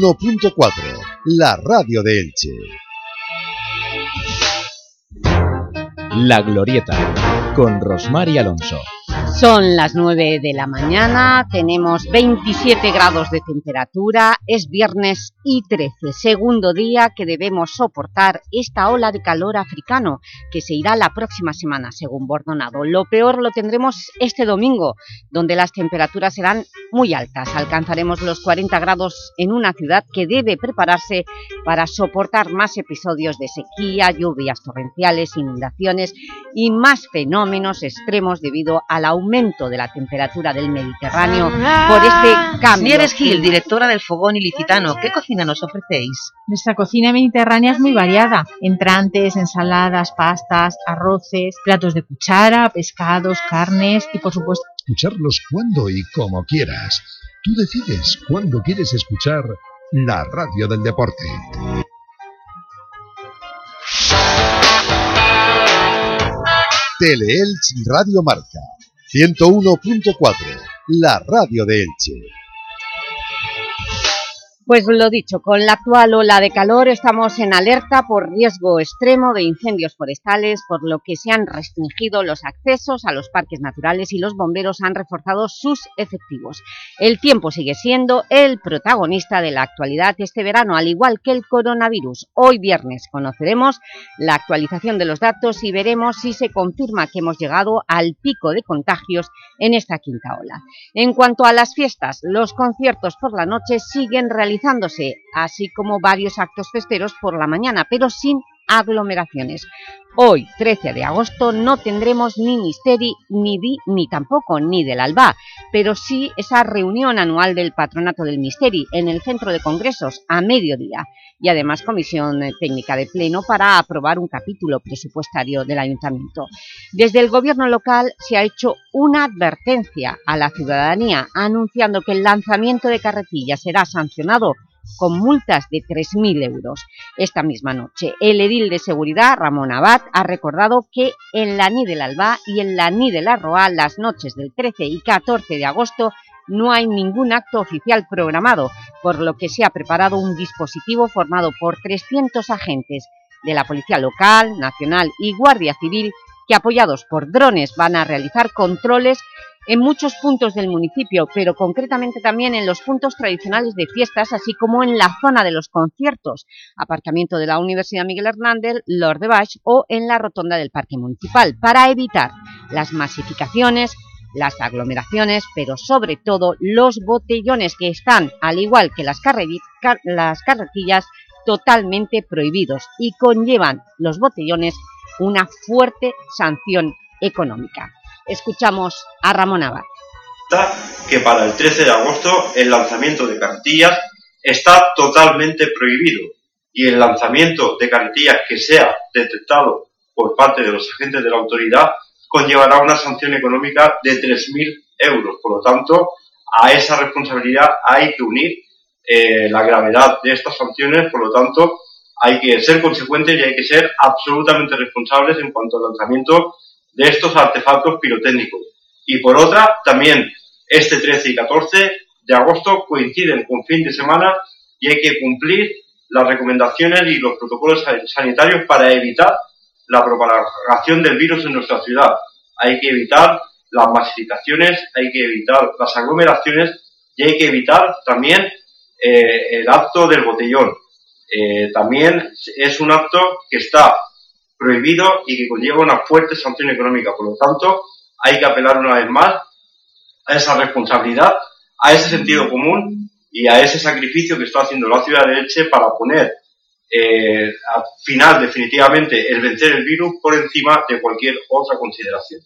1.4, la radio de Elche. La Glorieta, con Rosmar y Alonso. Son las 9 de la mañana, tenemos 27 grados de temperatura, es viernes y 13, segundo día que debemos soportar esta ola de calor africano que se irá la próxima semana, según Bordonado. Lo peor lo tendremos este domingo, donde las temperaturas serán muy altas. Alcanzaremos los 40 grados en una ciudad que debe prepararse para soportar más episodios de sequía, lluvias torrenciales, inundaciones y más fenómenos extremos debido al aumento aumento de la temperatura del Mediterráneo por este cambio. Nieves Gil, directora del Fogón Ilicitano, ¿qué cocina nos ofrecéis? Nuestra cocina mediterránea es muy variada, entrantes, ensaladas, pastas, arroces, platos de cuchara, pescados, carnes y por supuesto... Escucharlos cuando y como quieras. Tú decides cuándo quieres escuchar la radio del deporte. Teleelch Radio Marca 101.4, la radio de Elche. Pues lo dicho, con la actual ola de calor estamos en alerta por riesgo extremo de incendios forestales, por lo que se han restringido los accesos a los parques naturales y los bomberos han reforzado sus efectivos. El tiempo sigue siendo el protagonista de la actualidad este verano, al igual que el coronavirus. Hoy viernes conoceremos la actualización de los datos y veremos si se confirma que hemos llegado al pico de contagios en esta quinta ola. En cuanto a las fiestas, los conciertos por la noche siguen realizando así como varios actos festeros por la mañana, pero sin aglomeraciones. Hoy, 13 de agosto, no tendremos ni Misteri, ni Di, ni tampoco ni del Alba, pero sí esa reunión anual del Patronato del Misteri en el Centro de Congresos a mediodía y además comisión técnica de pleno para aprobar un capítulo presupuestario del Ayuntamiento. Desde el Gobierno local se ha hecho una advertencia a la ciudadanía anunciando que el lanzamiento de carretillas será sancionado con multas de 3.000 euros. Esta misma noche, el edil de seguridad, Ramón Abad, ha recordado que en la Ni del Alba y en la Ni de la Roa, las noches del 13 y 14 de agosto, no hay ningún acto oficial programado, por lo que se ha preparado un dispositivo formado por 300 agentes de la Policía Local, Nacional y Guardia Civil que apoyados por drones van a realizar controles en muchos puntos del municipio, pero concretamente también en los puntos tradicionales de fiestas, así como en la zona de los conciertos, aparcamiento de la Universidad Miguel Hernández, Lord de o en la rotonda del Parque Municipal, para evitar las masificaciones, las aglomeraciones, pero sobre todo los botellones que están, al igual que las, las carretillas, totalmente prohibidos y conllevan los botellones una fuerte sanción económica. Escuchamos a Ramón Abad. Que para el 13 de agosto el lanzamiento de carretillas está totalmente prohibido y el lanzamiento de carretillas que sea detectado por parte de los agentes de la autoridad conllevará una sanción económica de 3.000 euros. Por lo tanto, a esa responsabilidad hay que unir eh, la gravedad de estas sanciones, por lo tanto, hay que ser consecuentes y hay que ser absolutamente responsables en cuanto al lanzamiento de estos artefactos pirotécnicos. Y por otra, también este 13 y 14 de agosto coinciden con fin de semana y hay que cumplir las recomendaciones y los protocolos sanitarios para evitar la propagación del virus en nuestra ciudad. Hay que evitar las masificaciones, hay que evitar las aglomeraciones y hay que evitar también eh, el acto del botellón. Eh, también es un acto que está prohibido y que conlleva una fuerte sanción económica. Por lo tanto, hay que apelar una vez más a esa responsabilidad, a ese sentido común y a ese sacrificio que está haciendo la ciudad de Elche para poner eh, al final definitivamente el vencer el virus por encima de cualquier otra consideración.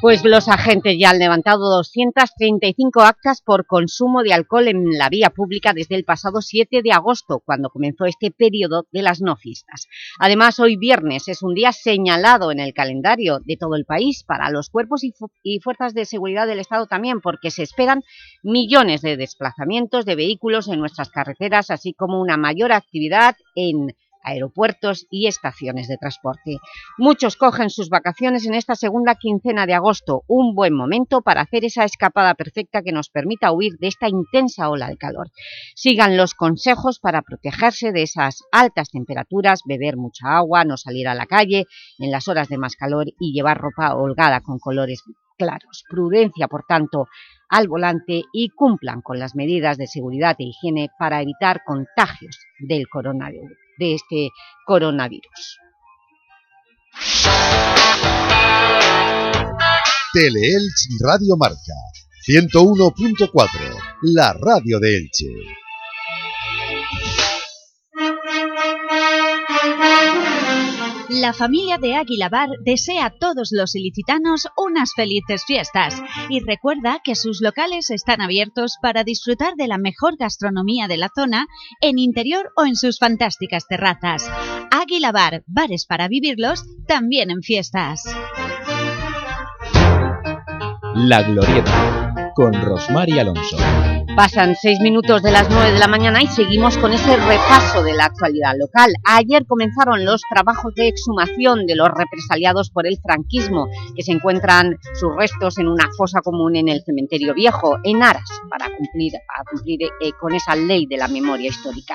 Pues los agentes ya han levantado 235 actas por consumo de alcohol en la vía pública desde el pasado 7 de agosto, cuando comenzó este periodo de las no fiestas. Además, hoy viernes es un día señalado en el calendario de todo el país para los cuerpos y, y fuerzas de seguridad del Estado también, porque se esperan millones de desplazamientos de vehículos en nuestras carreteras, así como una mayor actividad en aeropuertos y estaciones de transporte. Muchos cogen sus vacaciones en esta segunda quincena de agosto, un buen momento para hacer esa escapada perfecta que nos permita huir de esta intensa ola de calor. Sigan los consejos para protegerse de esas altas temperaturas, beber mucha agua, no salir a la calle en las horas de más calor y llevar ropa holgada con colores claros. Prudencia, por tanto, al volante y cumplan con las medidas de seguridad e higiene para evitar contagios del coronavirus de este coronavirus. Teleelch Radio Marca 101.4, la radio de Elche. La familia de Águila Bar desea a todos los ilicitanos unas felices fiestas y recuerda que sus locales están abiertos para disfrutar de la mejor gastronomía de la zona en interior o en sus fantásticas terrazas. Águila Bar, bares para vivirlos, también en fiestas. La Glorieta, con Rosmar y Alonso. Pasan seis minutos de las nueve de la mañana y seguimos con ese repaso de la actualidad local. Ayer comenzaron los trabajos de exhumación de los represaliados por el franquismo, que se encuentran sus restos en una fosa común en el cementerio viejo, en Aras, para cumplir, eh, con esa ley de la memoria histórica.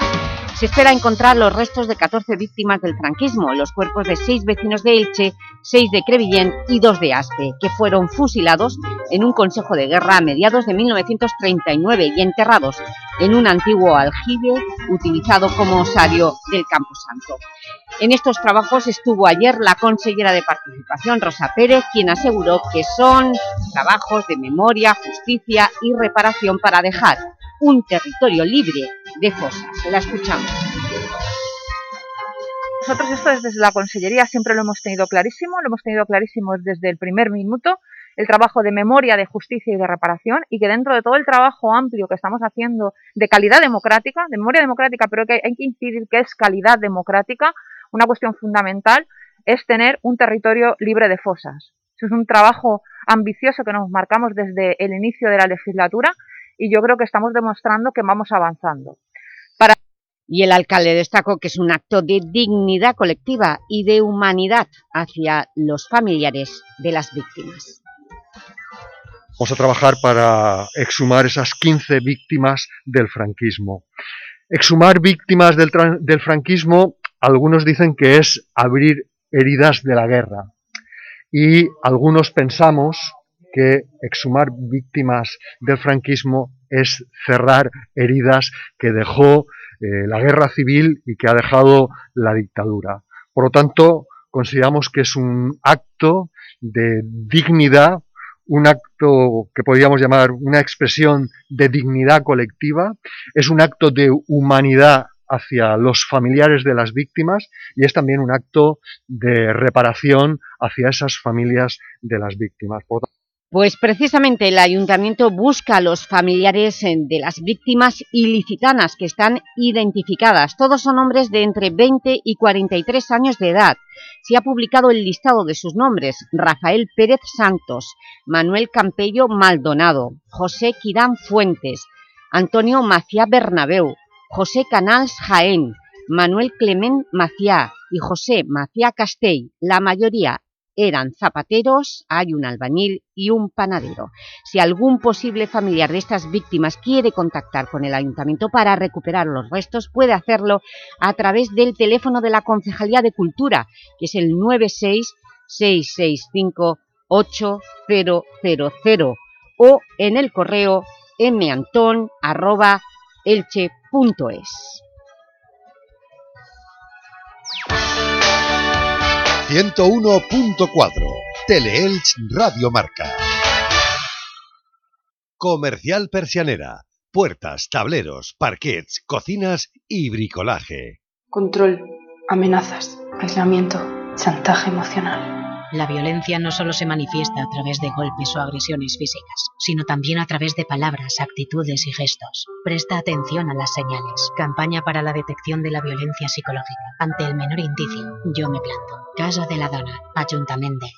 Se espera encontrar los restos de 14 víctimas del franquismo, los cuerpos de seis vecinos de Elche, seis de Crevillent y dos de Aspe, que fueron fusilados en un consejo de guerra a mediados de 1939 y enterrados en un antiguo aljibe utilizado como osario del Camposanto. En estos trabajos estuvo ayer la consellera de Participación, Rosa Pérez, quien aseguró que son trabajos de memoria, justicia y reparación para dejar un territorio libre de fosas. La escuchamos. Nosotros esto desde la Consellería siempre lo hemos tenido clarísimo, lo hemos tenido clarísimo desde el primer minuto, el trabajo de memoria, de justicia y de reparación y que dentro de todo el trabajo amplio que estamos haciendo de calidad democrática, de memoria democrática, pero que hay que incidir que es calidad democrática, una cuestión fundamental es tener un territorio libre de fosas. Eso es un trabajo ambicioso que nos marcamos desde el inicio de la legislatura y yo creo que estamos demostrando que vamos avanzando. Y el alcalde destacó que es un acto de dignidad colectiva y de humanidad hacia los familiares de las víctimas. Vamos a trabajar para exhumar esas 15 víctimas del franquismo. Exhumar víctimas del, del franquismo, algunos dicen que es abrir heridas de la guerra. Y algunos pensamos que exhumar víctimas del franquismo es cerrar heridas que dejó eh, la guerra civil y que ha dejado la dictadura. Por lo tanto, consideramos que es un acto de dignidad, un acto que podríamos llamar una expresión de dignidad colectiva, es un acto de humanidad hacia los familiares de las víctimas y es también un acto de reparación hacia esas familias de las víctimas. Pues precisamente el Ayuntamiento busca a los familiares eh, de las víctimas ilicitanas que están identificadas. Todos son hombres de entre 20 y 43 años de edad. Se ha publicado el listado de sus nombres. Rafael Pérez Santos, Manuel Campello Maldonado, José Quirán Fuentes, Antonio Maciá Bernabeu, José Canals Jaén, Manuel Clement Maciá y José Maciá Castell, la mayoría eran zapateros, hay un albañil y un panadero. Si algún posible familiar de estas víctimas quiere contactar con el Ayuntamiento para recuperar los restos, puede hacerlo a través del teléfono de la Concejalía de Cultura, que es el 966658000 o en el correo manton@elche.es. 101.4 Teleelch Radio Marca. Comercial Persianera. Puertas, tableros, parquets, cocinas y bricolaje. Control, amenazas, aislamiento, chantaje emocional. La violencia no solo se manifiesta a través de golpes o agresiones físicas, sino también a través de palabras, actitudes y gestos. Presta atención a las señales. Campaña para la detección de la violencia psicológica. Ante el menor indicio, yo me planto. Casa de la Dona, Ayuntamiento de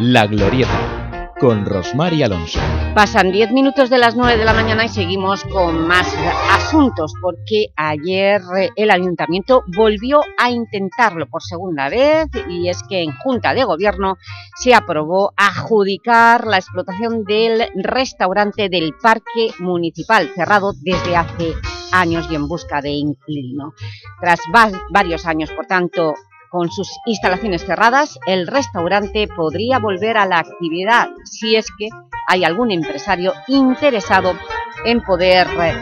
La Glorieta, con Rosmar y Alonso. Pasan 10 minutos de las 9 de la mañana y seguimos con más asuntos porque ayer eh, el Ayuntamiento volvió a intentarlo por segunda vez y es que en Junta de Gobierno se aprobó adjudicar la explotación del restaurante del Parque Municipal cerrado desde hace años y en busca de inquilino. Tras varios años, por tanto, con sus instalaciones cerradas, el restaurante podría volver a la actividad si es que hay algún empresario interesado en poder eh,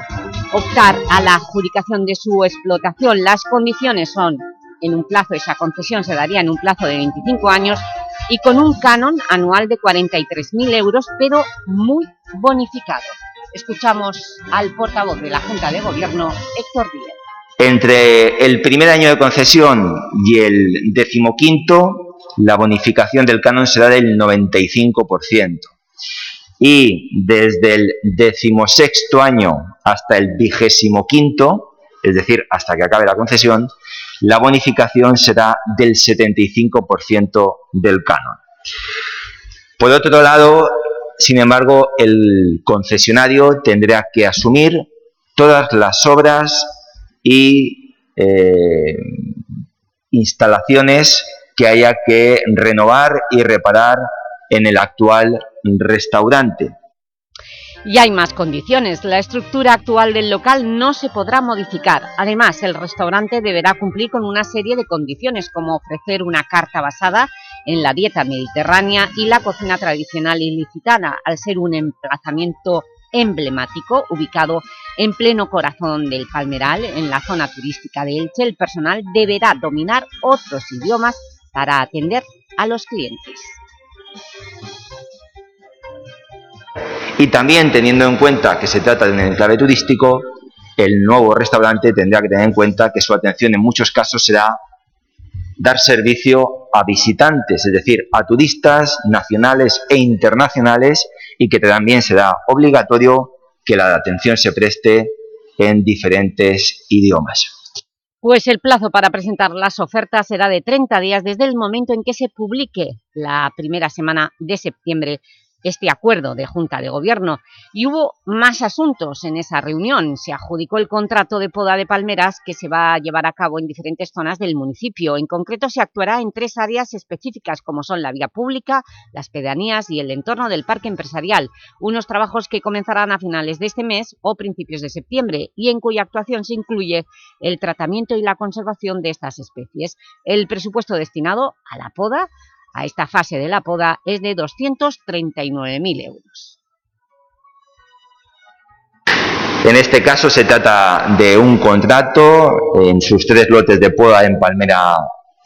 optar a la adjudicación de su explotación. Las condiciones son en un plazo, esa concesión se daría en un plazo de 25 años y con un canon anual de 43.000 euros, pero muy bonificado. Escuchamos al portavoz de la Junta de Gobierno, Héctor Díez. Entre el primer año de concesión y el decimoquinto, la bonificación del canon será del 95%. Y desde el decimosexto año hasta el vigésimo quinto, es decir, hasta que acabe la concesión, la bonificación será del 75% del canon. Por otro lado, sin embargo, el concesionario tendrá que asumir todas las obras y eh, instalaciones que haya que renovar y reparar en el actual restaurante. Y hay más condiciones. La estructura actual del local no se podrá modificar. Además, el restaurante deberá cumplir con una serie de condiciones, como ofrecer una carta basada en la dieta mediterránea y la cocina tradicional ilicitana, al ser un emplazamiento emblemático ubicado en pleno corazón del Palmeral, en la zona turística de Elche, el personal deberá dominar otros idiomas para atender a los clientes. Y también teniendo en cuenta que se trata de un enclave turístico, el nuevo restaurante tendrá que tener en cuenta que su atención en muchos casos será dar servicio a visitantes, es decir, a turistas nacionales e internacionales y que también será obligatorio que la atención se preste en diferentes idiomas. Pues el plazo para presentar las ofertas será de 30 días desde el momento en que se publique la primera semana de septiembre este acuerdo de Junta de Gobierno. Y hubo más asuntos en esa reunión. Se adjudicó el contrato de poda de palmeras que se va a llevar a cabo en diferentes zonas del municipio. En concreto se actuará en tres áreas específicas como son la vía pública, las pedanías y el entorno del parque empresarial. Unos trabajos que comenzarán a finales de este mes o principios de septiembre y en cuya actuación se incluye el tratamiento y la conservación de estas especies. El presupuesto destinado a la poda a esta fase de la poda es de 239.000 euros. En este caso se trata de un contrato en sus tres lotes de poda en Palmera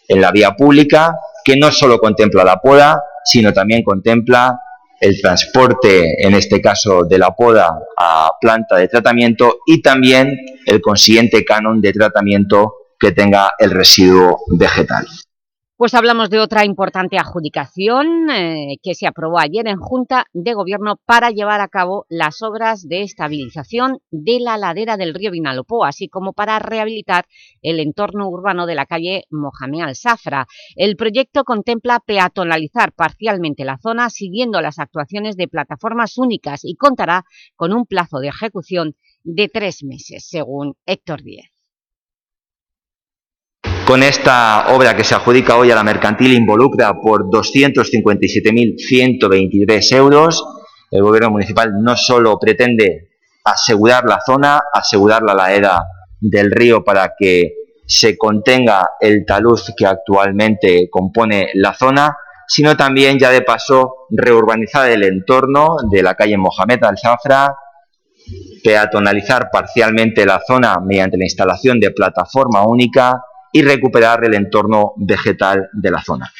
en la vía pública que no solo contempla la poda, sino también contempla el transporte, en este caso de la poda a planta de tratamiento y también el consiguiente canon de tratamiento que tenga el residuo vegetal. Pues hablamos de otra importante adjudicación eh, que se aprobó ayer en Junta de Gobierno para llevar a cabo las obras de estabilización de la ladera del río Vinalopó, así como para rehabilitar el entorno urbano de la calle Mohamed Al-Safra. El proyecto contempla peatonalizar parcialmente la zona siguiendo las actuaciones de plataformas únicas y contará con un plazo de ejecución de tres meses, según Héctor Díez. Con esta obra que se adjudica hoy a la mercantil involucra por 257.123 euros, el gobierno municipal no solo pretende asegurar la zona, asegurar la ladera del río para que se contenga el talud que actualmente compone la zona, sino también ya de paso reurbanizar el entorno de la calle Mohamed Al-Zafra, peatonalizar parcialmente la zona mediante la instalación de plataforma única, y recuperar el entorno vegetal de la zona.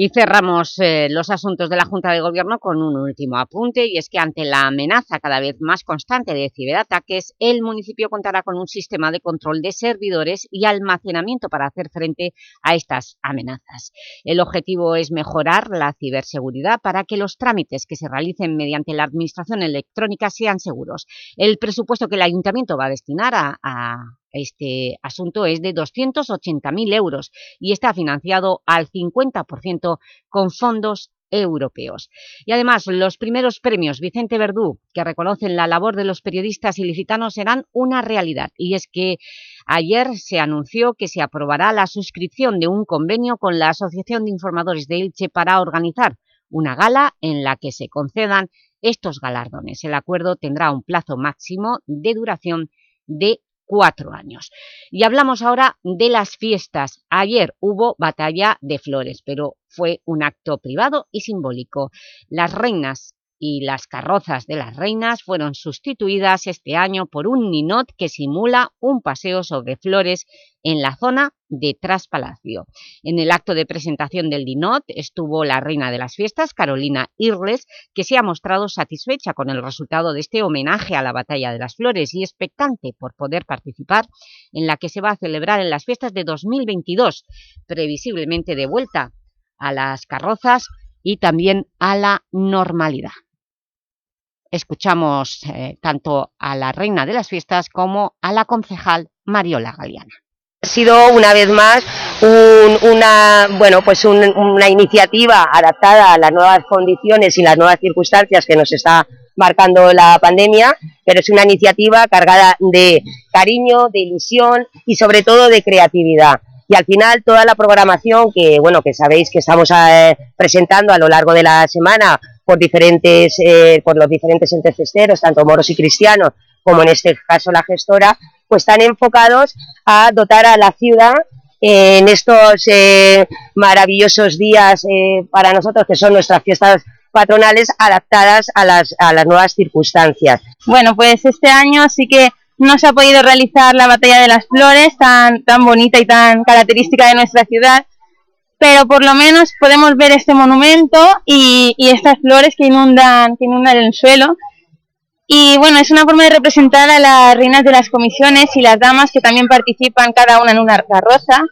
Y cerramos eh, los asuntos de la Junta de Gobierno con un último apunte, y es que ante la amenaza cada vez más constante de ciberataques, el municipio contará con un sistema de control de servidores y almacenamiento para hacer frente a estas amenazas. El objetivo es mejorar la ciberseguridad para que los trámites que se realicen mediante la administración electrónica sean seguros. El presupuesto que el Ayuntamiento va a destinar a este asunto es de 280.000 euros y está financiado al 50% con fondos europeos. Y además, los primeros premios Vicente Verdú, que reconocen la labor de los periodistas ilicitanos, serán una realidad. Y es que ayer se anunció que se aprobará la suscripción de un convenio con la Asociación de Informadores de Elche para organizar una gala en la que se concedan estos galardones. El acuerdo tendrá un plazo máximo de duración de cuatro años. Y hablamos ahora de las fiestas. Ayer hubo batalla de flores, pero fue un acto privado y simbólico. Las reinas y las carrozas de las reinas fueron sustituidas este año por un ninot que simula un paseo sobre flores en la zona de Traspalacio. En el acto de presentación del ninot estuvo la reina de las fiestas, Carolina Irles, que se ha mostrado satisfecha con el resultado de este homenaje a la Batalla de las Flores y expectante por poder participar en la que se va a celebrar en las fiestas de 2022, previsiblemente de vuelta a las carrozas y también a la normalidad escuchamos eh, tanto a la reina de las fiestas como a la concejal Mariola Galeana. Ha sido una vez más una, bueno, pues una iniciativa adaptada a las nuevas condiciones y las nuevas circunstancias que nos está marcando la pandemia, pero es una iniciativa cargada de cariño, de ilusión y sobre todo de creatividad. Y al final toda la programación que, bueno, que sabéis que estamos eh, presentando a lo largo de la semana por diferentes, eh, por los diferentes entes cesteros, tanto moros y cristianos, como en este caso la gestora, pues están enfocados a dotar a la ciudad eh, en estos eh, maravillosos días para nosotros, que son nuestras fiestas patronales, adaptadas a las, a las nuevas circunstancias. Bueno, pues este año sí que no se ha podido realizar la Batalla de las Flores, tan, tan bonita y tan característica de nuestra ciudad, pero por lo menos podemos ver este monumento y, estas flores que inundan, que inundan el suelo. Y bueno, es una forma de representar a las reinas de las comisiones y las damas que también participan cada una en una carroza.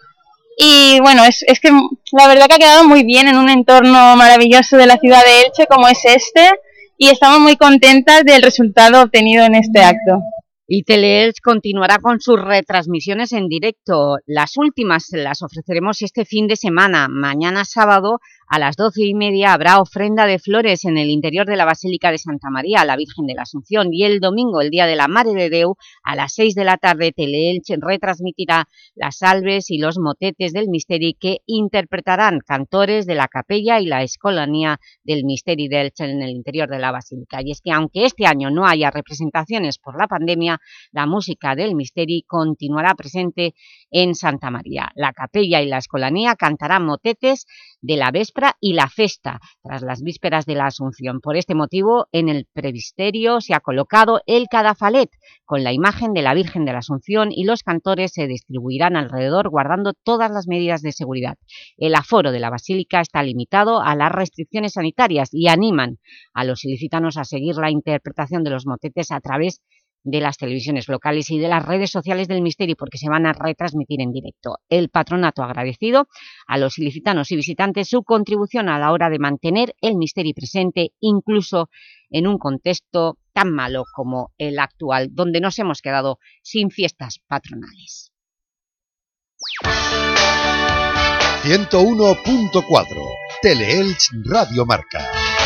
Y bueno, es, es que la verdad que ha quedado muy bien en un entorno maravilloso de la ciudad de Elche como es este y estamos muy contentas del resultado obtenido en este acto. Y Teleelch continuará con sus retransmisiones en directo. Las últimas las ofreceremos este fin de semana. Mañana sábado a las doce y media habrá ofrenda de flores en el interior de la Basílica de Santa María, la Virgen de la Asunción, y el domingo, el Día de la Madre de Deu, a las seis de la tarde, Teleelch retransmitirá las salves y los motetes del Misteri que interpretarán cantores de la capella y la escolanía del Misteri de Elche en el interior de la Basílica. Y es que aunque este año no haya representaciones por la pandemia, la música del Misteri continuará presente en Santa María. La capella y la escolanía cantarán motetes de la véspera y la festa, tras las vísperas de la Asunción. Por este motivo, en el previsterio se ha colocado el cadafalet, con la imagen de la Virgen de la Asunción y los cantores se distribuirán alrededor guardando todas las medidas de seguridad. El aforo de la Basílica está limitado a las restricciones sanitarias y animan a los ilicitanos a seguir la interpretación de los motetes a través de las televisiones locales y de las redes sociales del Misterio porque se van a retransmitir en directo. El patronato agradecido a los ilicitanos y visitantes su contribución a la hora de mantener el Misterio presente incluso en un contexto tan malo como el actual, donde nos hemos quedado sin fiestas patronales. 101.4 Teleelch Radio Marca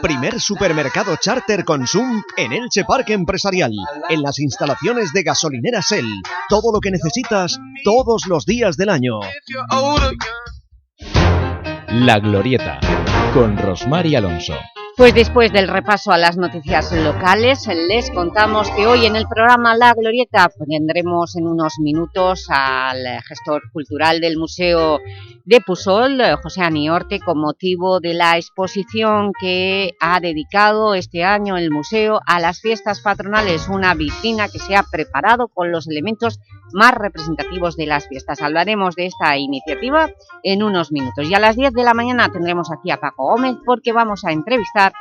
Primer supermercado charter Consum en Elche Parque Empresarial, en las instalaciones de gasolinera Shell. Todo lo que necesitas todos los días del año. La Glorieta, con Rosmar y Alonso. Pues después del repaso a las noticias locales, les contamos que hoy en el programa La Glorieta tendremos en unos minutos al gestor cultural del Museo de Pusol, José Aniorte, con motivo de la exposición que ha dedicado este año el museo a las fiestas patronales, una vitrina que se ha preparado con los elementos más representativos de las fiestas. Hablaremos de esta iniciativa en unos minutos. Y a las 10 de la mañana tendremos aquí a Paco Gómez porque vamos a entrevistar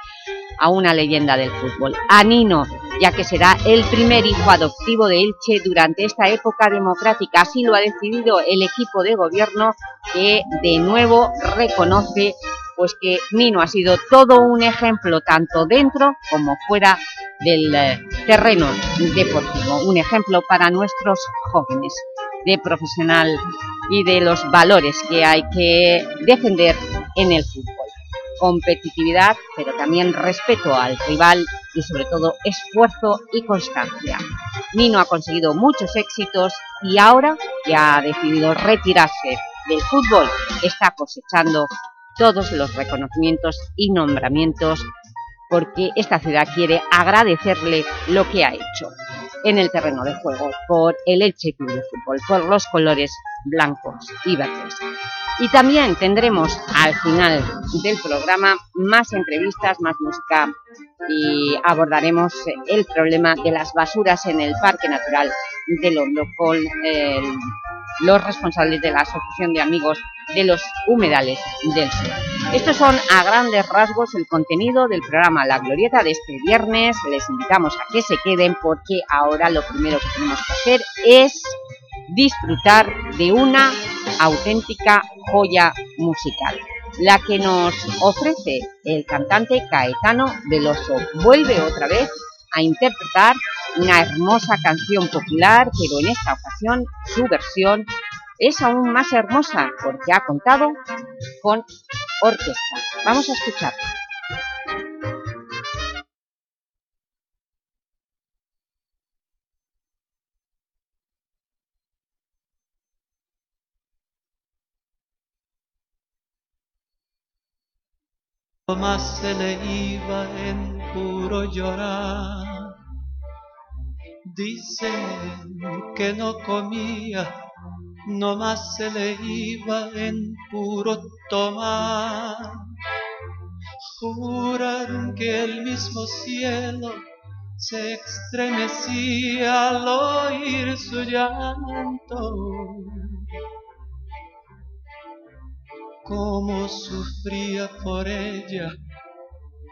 a una leyenda del fútbol, a Nino, ya que será el primer hijo adoptivo de Elche durante esta época democrática. Así lo ha decidido el equipo de gobierno que de nuevo reconoce pues que Nino ha sido todo un ejemplo tanto dentro como fuera del eh, terreno deportivo, un ejemplo para nuestros jóvenes de profesional y de los valores que hay que defender en el fútbol. Competitividad, pero también respeto al rival y sobre todo esfuerzo y constancia. Nino ha conseguido muchos éxitos y ahora que ha decidido retirarse del fútbol está cosechando todos los reconocimientos y nombramientos porque esta ciudad quiere agradecerle lo que ha hecho en el terreno de juego por el Elche Club de Fútbol, por los colores blancos y verdes. Y también tendremos al final del programa más entrevistas, más música y abordaremos el problema de las basuras en el Parque Natural de Londo con los responsables de la Asociación de Amigos de los Humedales del Sur. Estos son a grandes rasgos el contenido del programa La Glorieta de este viernes. Les invitamos a que se queden porque ahora lo primero que tenemos que hacer es disfrutar de una auténtica joya musical, la que nos ofrece el cantante Caetano Veloso. Vuelve otra vez a interpretar una hermosa canción popular, pero en esta ocasión su versión es aún más hermosa porque ha contado con orquesta. Vamos a escuchar. Más se le iba en puro llorar. Dicen que no comía, no más se le iba en puro tomar. Juran que el mismo cielo se estremecía al oír su llanto cómo sufría por ella,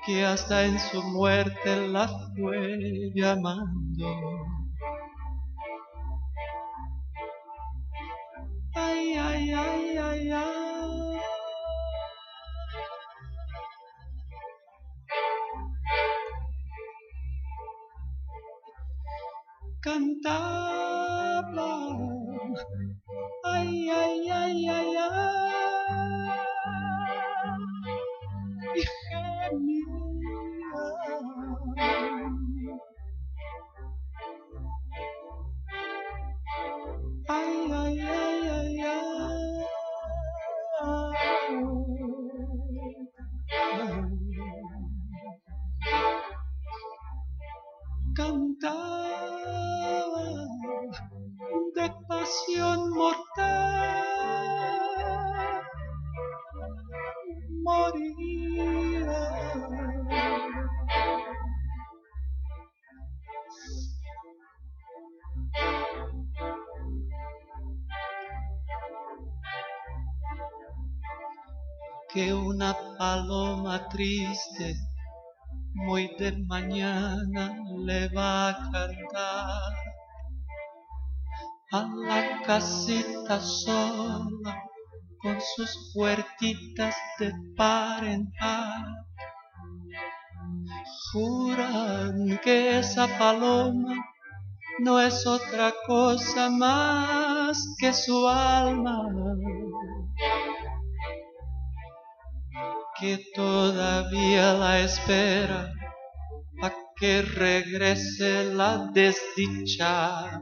que hasta en su muerte la fue llamando. Ay, ay, ay, ay, ay. Cantaba, ay, ay, ay, ay. Triste muy de mañana le va a cantar a la casita sola con sus puertitas de par en par. Juran que esa paloma no es otra cosa más que su alma que todavía la espera a que regrese la desdichada.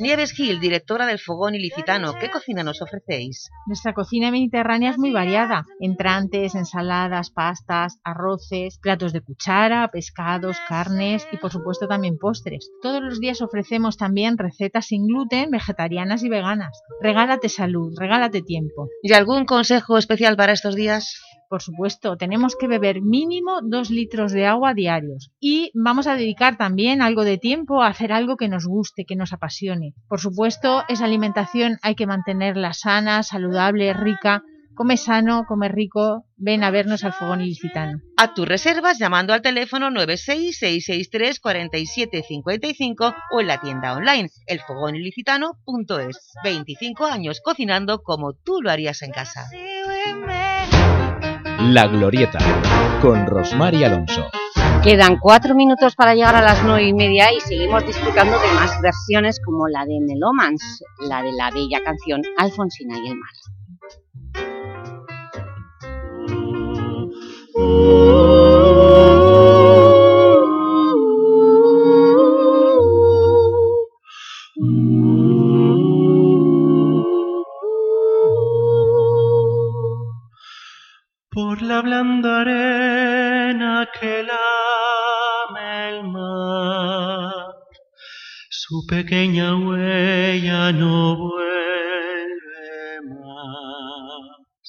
Nieves Gil, directora del Fogón Ilicitano, ¿qué cocina nos ofrecéis? Nuestra cocina mediterránea es muy variada. Entrantes, ensaladas, pastas, arroces, platos de cuchara, pescados, carnes y por supuesto también postres. Todos los días ofrecemos también recetas sin gluten, vegetarianas y veganas. Regálate salud, regálate tiempo. ¿Y algún consejo especial para estos días? Por supuesto, tenemos que beber mínimo dos litros de agua diarios y vamos a dedicar también algo de tiempo a hacer algo que nos guste, que nos apasione. Por supuesto, esa alimentación hay que mantenerla sana, saludable, rica. Come sano, come rico, ven a vernos al Fogón Ilicitano. A tus reservas llamando al teléfono 966634755 o en la tienda online elfogonilicitano.es. 25 años cocinando como tú lo harías en casa. La Glorieta, con Rosmar y Alonso. Quedan cuatro minutos para llegar a las nueve y media y seguimos disfrutando de más versiones como la de Melomans, la de la bella canción Alfonsina y el mar. Pequeña huella no vuelve más.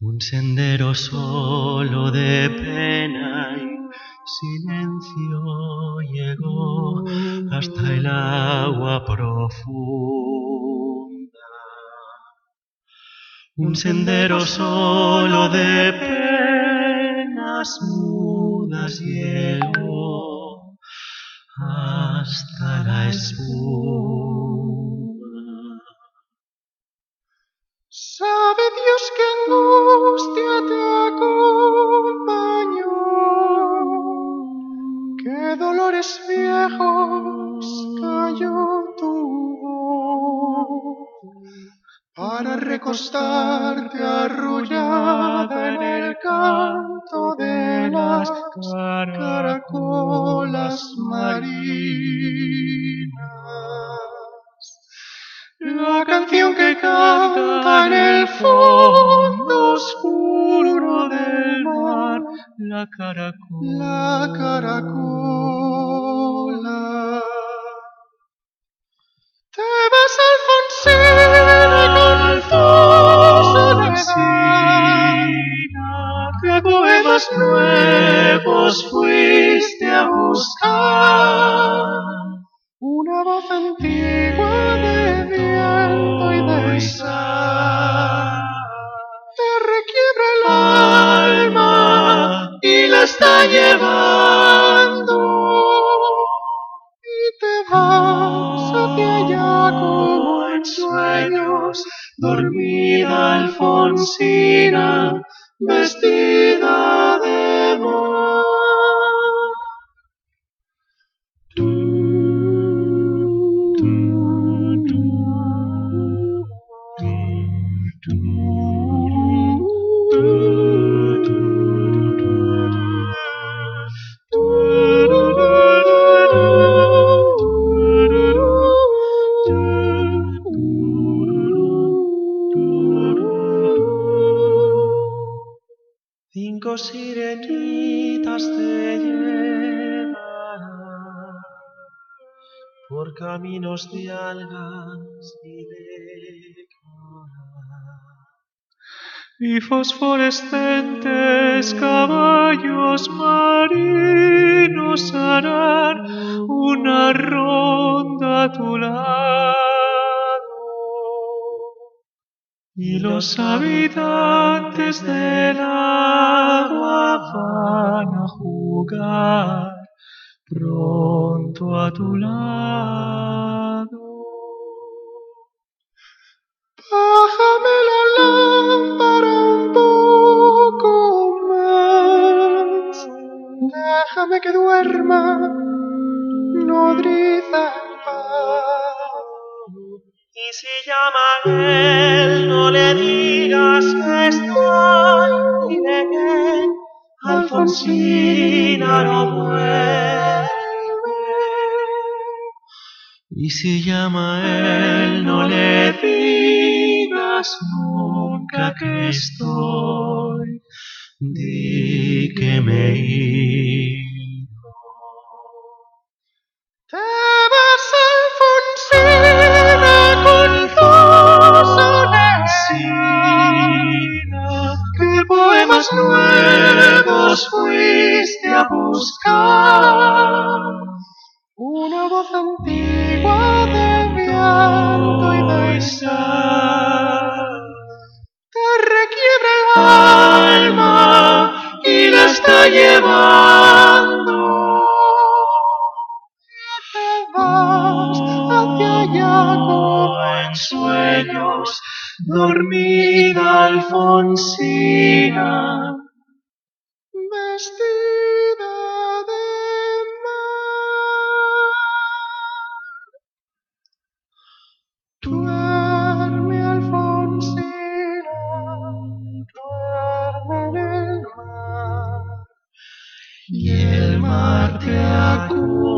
Un sendero solo de pena y silencio llegó hasta el agua profunda. Un sendero solo de penas mudas llegó hasta la espuma. Sabe Dios que angustia te acompañó, qué dolores viejos cayó tu para recostarte arrullada en el canto de las caracolas marinas. La canción que canta en el fondo oscuro del mar, la caracola. La caracola. Te vas Alfonsina, Alfonsina, que poemas nuevos fuiste a buscar. Una voz antigua de viento y de sal te requiebra el alma y la está llevando y te vas hacia allá como en sueños, dormida Alfonsina, vestida Sirenitas te llevarán por caminos de algas y de coral. y fosforescentes caballos marinos harán una ronda a tu lado. Y los habitantes del agua van a jugar pronto a tu lado. Bájame la lámpara un poco más. Déjame que duerma, nodriza en paz. Y si llama a él, no le digas que estoy, dile que Alfonsina no vuelve. Y si llama a él, no le digas nunca que estoy, di que me ido. Te vas, Alfonsina, Que poemas nuevos fuiste a buscar. Una voz antigua de viento y de sal te requiere el alma y la está llevando. Y te vas hacia allá como en sueños, dormida Alfonsina, vestida de Duerme, Alfonsina, duerme en el mar, y el mar te acunará.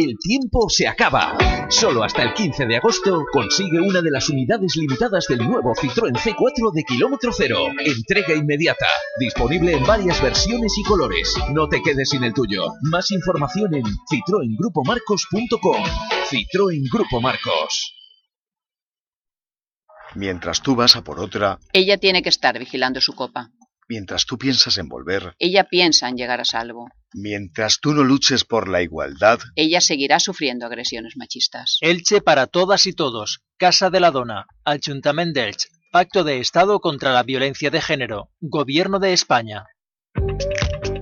El tiempo se acaba. Solo hasta el 15 de agosto consigue una de las unidades limitadas del nuevo Citroën C4 de kilómetro cero. Entrega inmediata. Disponible en varias versiones y colores. No te quedes sin el tuyo. Más información en citroengrupomarcos.com. Citroën Grupo Marcos. Mientras tú vas a por otra, Ella tiene que estar vigilando su copa. mientras tú piensas en volver, Ella piensa en llegar a salvo. Mientras tú no luches por la igualdad, Ella seguirá sufriendo agresiones machistas. Elche para todas y todos. Casa de la Dona. Ayuntament d'Elche. Pacto de Estado contra la Violencia de Género. Gobierno de España.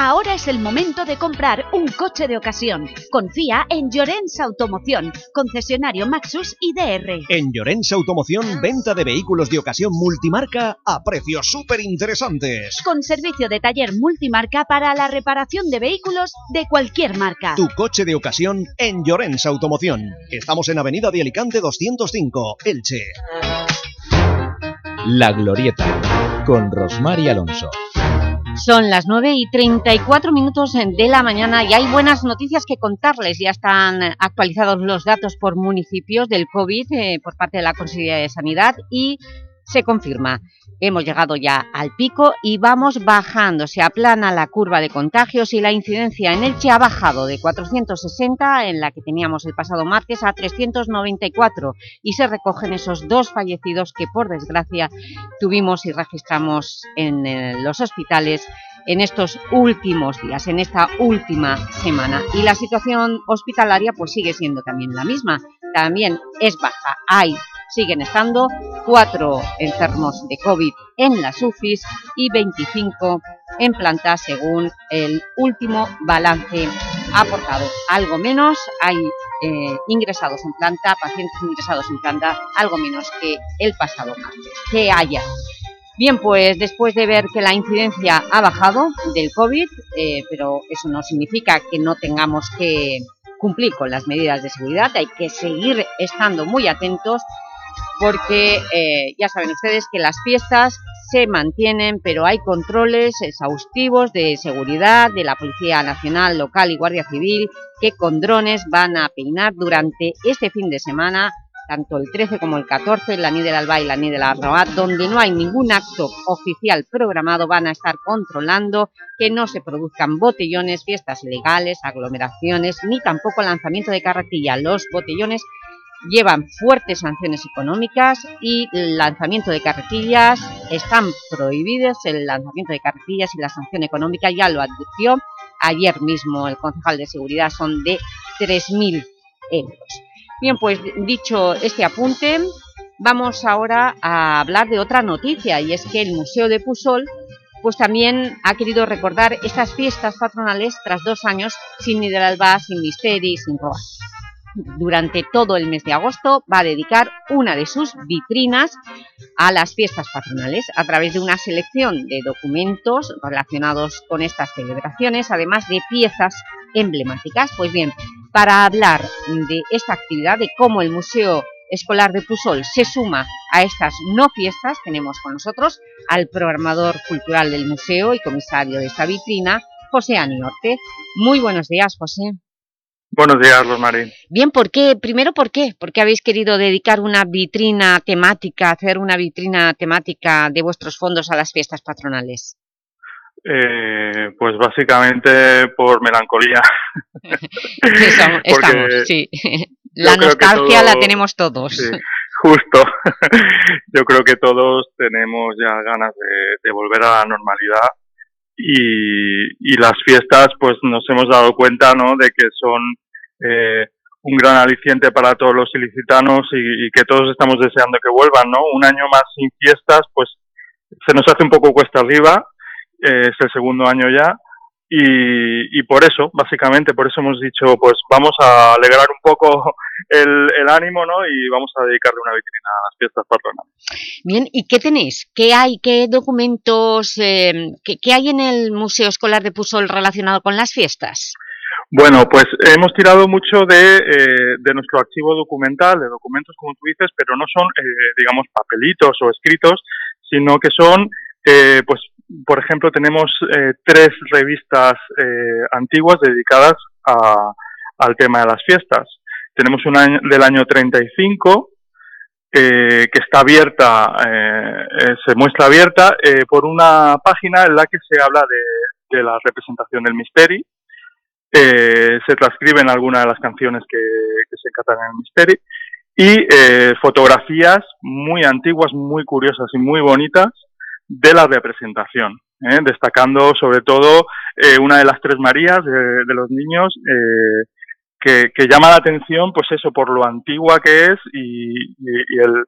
Ahora es el momento de comprar un coche de ocasión. Confía en Llorens Automoción, concesionario Maxus y DR. En Llorens Automoción, venta de vehículos de ocasión multimarca a precios súper interesantes. Con servicio de taller multimarca para la reparación de vehículos de cualquier marca. Tu coche de ocasión en Llorens Automoción. Estamos en Avenida de Alicante 205, Elche. La Glorieta, con Rosmar y Alonso. Son las 9 y 34 minutos de la mañana y hay buenas noticias que contarles. Ya están actualizados los datos por municipios del COVID eh, por parte de la Consejería de Sanidad y se confirma. Hemos llegado ya al pico y vamos bajando. Se aplana la curva de contagios y la incidencia en Elche ha bajado de 460, en la que teníamos el pasado martes, a 394 y se recogen esos dos fallecidos que, por desgracia, tuvimos y registramos en eh, los hospitales en estos últimos días, en esta última semana. Y la situación hospitalaria pues sigue siendo también la misma, también es baja. Hay, siguen estando cuatro enfermos de COVID en las UCIs y 25 en planta según el último balance aportado. Algo menos, hay eh, ingresados en planta, pacientes ingresados en planta, algo menos que el pasado martes. Que haya. Bien, pues después de ver que la incidencia ha bajado del COVID, eh, pero eso no significa que no tengamos que cumplir con las medidas de seguridad, hay que seguir estando muy atentos porque eh, ya saben ustedes que las fiestas se mantienen, pero hay controles exhaustivos de seguridad de la Policía Nacional, Local y Guardia Civil que con drones van a peinar durante este fin de semana tanto el 13 como el 14 la Ni del Alba y la Ni del Arroat, donde no hay ningún acto oficial programado, van a estar controlando que no se produzcan botellones, fiestas ilegales, aglomeraciones, ni tampoco lanzamiento de carretilla. Los botellones llevan fuertes sanciones económicas y lanzamiento de carretillas están prohibidos, el lanzamiento de carretillas y la sanción económica ya lo advirtió ayer mismo el concejal de seguridad, son de 3.000 euros. Bien, pues dicho este apunte, vamos ahora a hablar de otra noticia y es que el Museo de Pusol pues también ha querido recordar estas fiestas patronales tras dos años sin Alba, sin Misteri, sin Roa durante todo el mes de agosto va a dedicar una de sus vitrinas a las fiestas patronales a través de una selección de documentos relacionados con estas celebraciones, además de piezas emblemáticas. Pues bien, para hablar de esta actividad, de cómo el Museo Escolar de Pusol se suma a estas no fiestas, tenemos con nosotros al programador cultural del museo y comisario de esta vitrina, José Aniorte. Muy buenos días, José. Buenos días, Rosmarín. Bien, ¿por qué? Primero, ¿por qué? ¿Por qué habéis querido dedicar una vitrina temática, hacer una vitrina temática de vuestros fondos a las fiestas patronales? Eh, pues básicamente por melancolía. estamos, sí. La nostalgia la tenemos todos. Sí, justo. yo creo que todos tenemos ya ganas de, de volver a la normalidad y, las fiestas pues nos hemos dado cuenta ¿no? de que son eh, un gran aliciente para todos los ilicitanos y, que todos estamos deseando que vuelvan, ¿no? Un año más sin fiestas pues se nos hace un poco cuesta arriba, eh, es el segundo año ya y, por eso, básicamente, por eso hemos dicho, pues vamos a alegrar un poco el, el, ánimo, ¿no? Y vamos a dedicarle una vitrina a las fiestas patronales. Bien, ¿y qué tenéis? ¿Qué hay? ¿Qué documentos? Eh, qué, qué, hay en el Museo Escolar de Pusol relacionado con las fiestas? Bueno, pues hemos tirado mucho de, eh, de nuestro archivo documental, de documentos, como tú dices, pero no son, eh, digamos, papelitos o escritos, sino que son, eh, pues, por ejemplo, tenemos eh, tres revistas eh, antiguas dedicadas a, al tema de las fiestas. Tenemos una del año 35, eh, que está abierta, se muestra abierta por una página en la que se habla de, de la representación del misteri. Eh, se transcriben algunas de las canciones que, se cantan en el misteri y eh, fotografías muy antiguas, muy curiosas y muy bonitas de la representación, ¿eh? destacando sobre todo eh, una de las tres Marías de, de los niños eh, que, que, llama la atención, pues eso, por lo antigua que es y, el,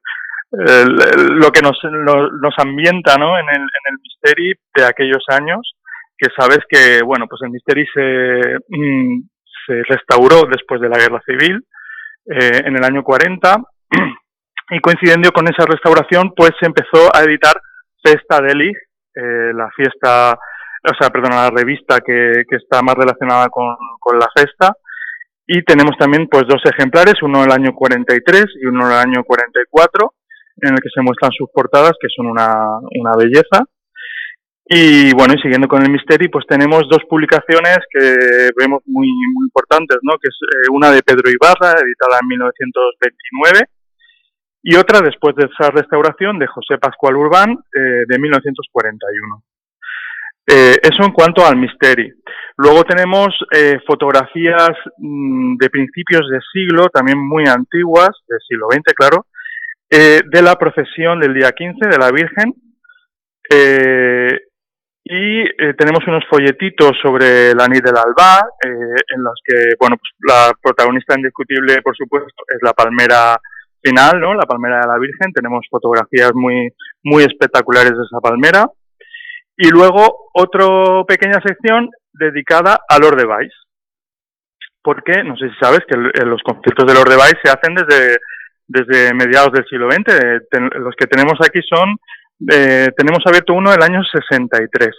el, lo que nos, lo, nos ambienta ¿no? en, el, en el misteri de aquellos años, que sabes que, bueno, pues el misteri se, mmm, se restauró después de la Guerra Civil, eh, en el año 40, y coincidiendo con esa restauración, pues se empezó a editar Festa Deli, eh, la fiesta, o sea, perdón, la revista que, que está más relacionada con, con, la festa. Y tenemos también pues dos ejemplares, uno del año 43 y uno del año 44, en el que se muestran sus portadas, que son una, una belleza. Y bueno, y siguiendo con el misterio, pues tenemos dos publicaciones que vemos muy, muy importantes, ¿no? Que es eh, una de Pedro Ibarra, editada en 1929, y otra después de esa restauración de José Pascual Urbán eh, de 1941. Eh, eso en cuanto al misteri. Luego tenemos eh, fotografías mmm, de principios de siglo, también muy antiguas, del siglo XX, claro, eh, de la procesión del día 15 de la Virgen. Y eh, tenemos unos folletitos sobre la nit del Alba, en los que, bueno, pues la protagonista indiscutible, por supuesto, es la palmera final, ¿no? La palmera de la Virgen. Tenemos fotografías muy, muy espectaculares de esa palmera. Y luego otra pequeña sección dedicada a Lord Device. porque no sé si sabes que los conciertos de Lord Device se hacen desde, desde mediados del siglo XX. Eh, los que tenemos aquí son, eh, tenemos abierto uno el año 63.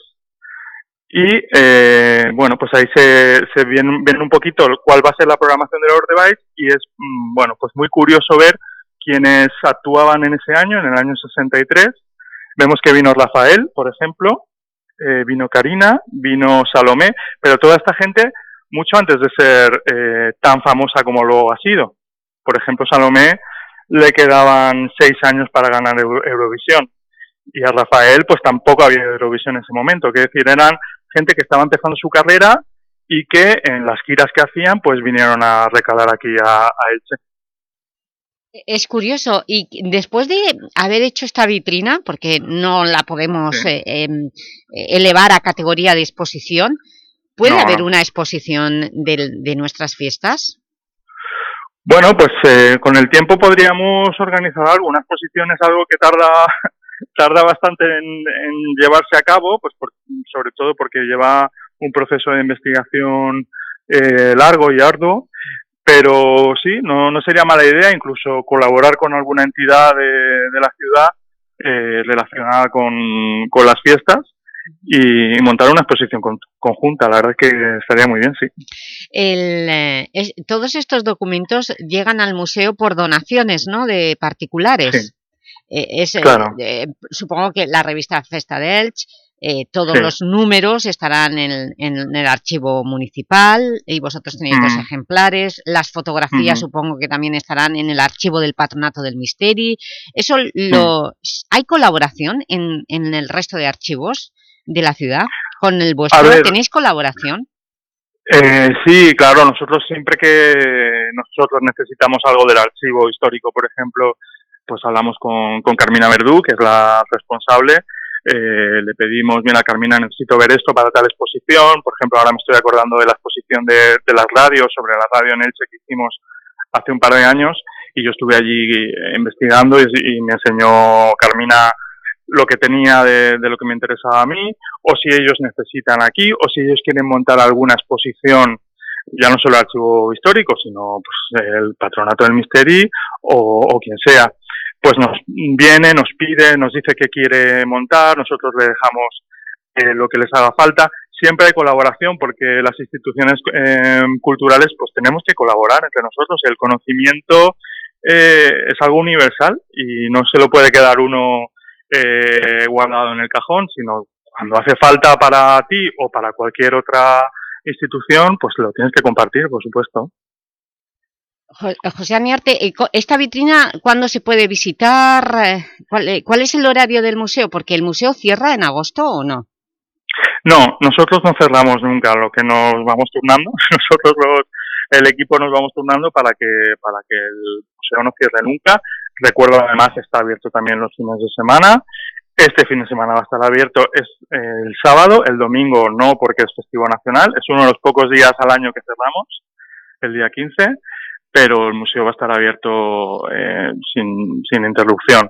Y eh, bueno, pues ahí se, se ven un poquito cuál va a ser la programación de Lord Device y es, mm, bueno, pues muy curioso ver quiénes actuaban en ese año, en el año 63. Vemos que vino Rafael, por ejemplo, eh, vino Karina, vino Salomé, pero toda esta gente mucho antes de ser eh, tan famosa como lo ha sido. Por ejemplo, Salomé le quedaban seis años para ganar Euro- Eurovisión y a Rafael pues tampoco había Eurovisión en ese momento, que decir, eran gente que estaba empezando su carrera y que en las giras que hacían pues vinieron a recalar aquí a, a Elche. Es curioso, y después de haber hecho esta vitrina, porque no la podemos Sí. eh, em, elevar a categoría de exposición, ¿puede No, haber no. una exposición del- de nuestras fiestas? Bueno, pues eh, con el tiempo podríamos organizar algo. Una exposición es algo que tarda tarda bastante en, en llevarse a cabo, pues por- sobre todo porque lleva un proceso de investigación eh, largo y arduo. Pero sí, no, no sería mala idea incluso colaborar con alguna entidad de, de la ciudad eh, relacionada con, con las fiestas y, montar una exposición con- conjunta. La verdad es que estaría muy bien, sí. El, eh, es- todos estos documentos llegan al museo por donaciones ¿no? de particulares. Eh, es, eh, Claro. eh, supongo que la revista Festa de Elche, eh, todos Sí. los números estarán en, en el archivo municipal y vosotros tenéis dos Mm. ejemplares. Las fotografías supongo que también estarán en el archivo del Patronato del Misteri. Eso lo, ¿Hay colaboración en, en el resto de archivos de la ciudad? ¿Con el vuestro tenéis colaboración? Eh, sí, claro, nosotros siempre que nosotros necesitamos algo del archivo histórico, por ejemplo, pues hablamos con, con Carmina Verdú, que es la responsable, eh, le pedimos, mira Carmina, necesito ver esto para tal exposición, por ejemplo, ahora me estoy acordando de la exposición de, las radios, sobre la radio en Elche que hicimos hace un par de años, y yo estuve allí eh, investigando y, me enseñó Carmina lo que tenía de, lo que me interesaba a mí, o si ellos necesitan aquí, o si ellos quieren montar alguna exposición, ya no solo archivo histórico, sino pues, el patronato del Misteri o quien sea. Pues nos viene, nos pide, nos dice que quiere montar, nosotros le dejamos eh, lo que les haga falta. Siempre hay colaboración porque las instituciones eh, culturales pues tenemos que colaborar entre nosotros. El conocimiento eh, es algo universal y no se lo puede quedar uno eh, guardado en el cajón, sino cuando hace falta para ti o para cualquier otra institución, pues lo tienes que compartir, por supuesto. Jo- José Aniarte, eh, ¿esta vitrina cuándo se puede visitar? Eh, ¿Cuál, eh, es el horario del museo? Porque el museo cierra en agosto o no. No, nosotros no cerramos nunca, lo que nos vamos turnando, nosotros los, el equipo nos vamos turnando para que, para que el museo no cierre nunca. Recuerdo además está abierto también los fines de semana. Este fin de semana va a estar abierto es eh, el sábado, el domingo no porque es festivo nacional, es uno de los pocos días al año que cerramos, el día 15, pero el museo va a estar abierto eh, sin, sin interrupción.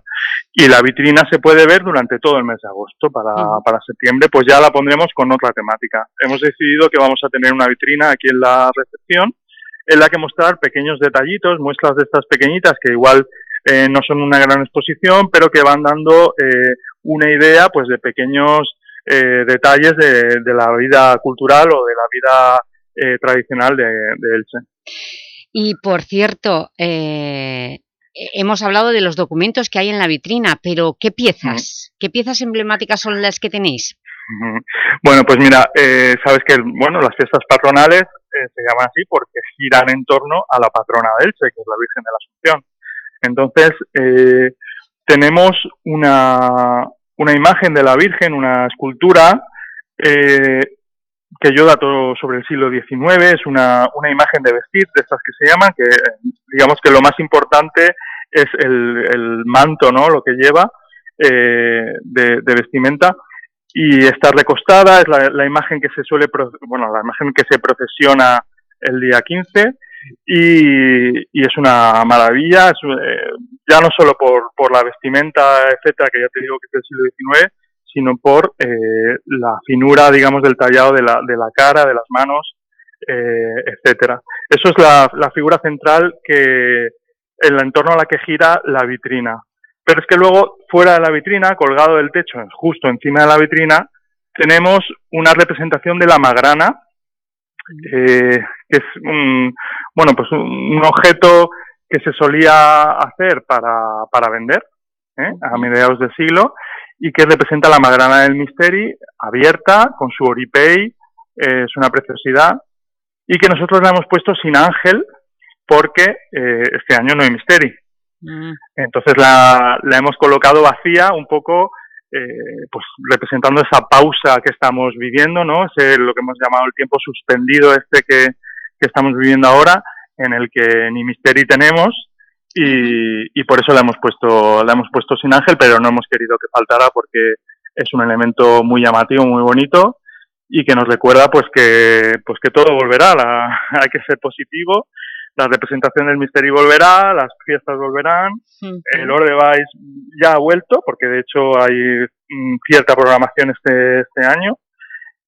Y la vitrina se puede ver durante todo el mes de agosto. Para, para septiembre, pues ya la pondremos con otra temática. Hemos decidido que vamos a tener una vitrina aquí en la recepción, en la que mostrar pequeños detallitos, muestras de estas pequeñitas que igual eh, no son una gran exposición, pero que van dando eh, una idea pues de pequeños eh, detalles de, de la vida cultural o de la vida eh, tradicional de, de Elche. Y, por cierto, eh, eh, hemos hablado de los documentos que hay en la vitrina, pero ¿qué piezas? ¿Qué piezas emblemáticas son las que tenéis? Bueno, pues mira, eh, sabes que bueno, las fiestas patronales eh, se llaman así porque giran en torno a la patrona de Elche, que es la Virgen de la Asunción. Entonces, eh, tenemos una, una imagen de la Virgen, una escultura, eh, que yo dato sobre el siglo XIX, es una, una imagen de vestir, de estas que se llaman, que digamos que lo más importante es el, el manto, ¿no? Lo que lleva eh, de, de vestimenta y está recostada, es la, la imagen que se suele, bueno, la imagen que se procesiona el día 15 y, y es una maravilla, eh, ya no solo por, por la vestimenta, etcétera, que ya te digo que es del siglo XIX, sino por eh, la finura, digamos, del tallado de la, de la cara, de las manos, eh, etcétera. Eso es la, la figura central que en el entorno a la que gira la vitrina. Pero es que luego, fuera de la vitrina, colgado del techo, justo encima de la vitrina, tenemos una representación de la magrana, eh, que es un, bueno, pues un, objeto que se solía hacer para, para vender ¿eh? a mediados del siglo y que representa la magrana del Misteri abierta con su oripei, eh, es una preciosidad y que nosotros la hemos puesto sin ángel porque eh, este año no hay Misteri. Mm. Entonces la, la, hemos colocado vacía un poco eh, pues representando esa pausa que estamos viviendo, ¿no? Ese, lo que hemos llamado el tiempo suspendido este que, que estamos viviendo ahora, en el que ni Misteri tenemos y, y, por eso la hemos puesto la hemos puesto sin ángel, pero no hemos querido que faltara porque es un elemento muy llamativo, muy bonito y que nos recuerda pues que pues que todo volverá, la, hay que ser positivo la representación del Misterio volverá, las fiestas volverán, el Ordevais ya ha vuelto, porque de hecho hay mm, cierta programación este, este año,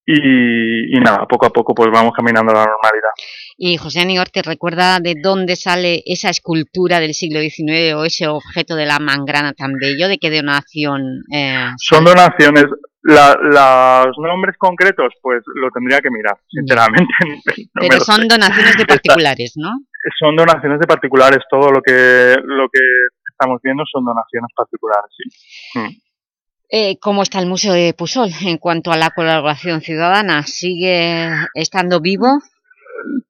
y, nada, poco a poco pues vamos caminando a la normalidad. Y José Anior, ¿te recuerda de dónde sale esa escultura del siglo XIX o ese objeto de la mangrana tan bello? ¿De qué donación? Eh, Son donaciones. los nombres concretos, pues lo tendría que mirar, sinceramente. Pero son donaciones de particulares, ¿no? son donaciones de particulares, todo lo que, lo que estamos viendo son donaciones particulares, sí. Mm. Eh, ¿Cómo está el Museo de Pusol en cuanto a la colaboración ciudadana? ¿Sigue estando vivo?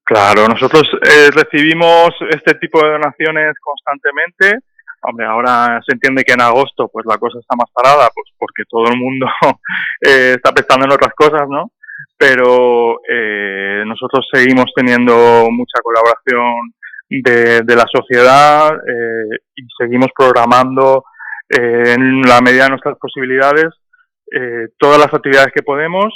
Claro, nosotros eh, recibimos este tipo de donaciones constantemente. Hombre, ahora se entiende que en agosto pues la cosa está más parada, pues porque todo el mundo eh, está pensando en otras cosas, ¿no? pero eh, nosotros seguimos teniendo mucha colaboración de, de la sociedad eh, y seguimos programando eh, en la medida de nuestras posibilidades eh, todas las actividades que podemos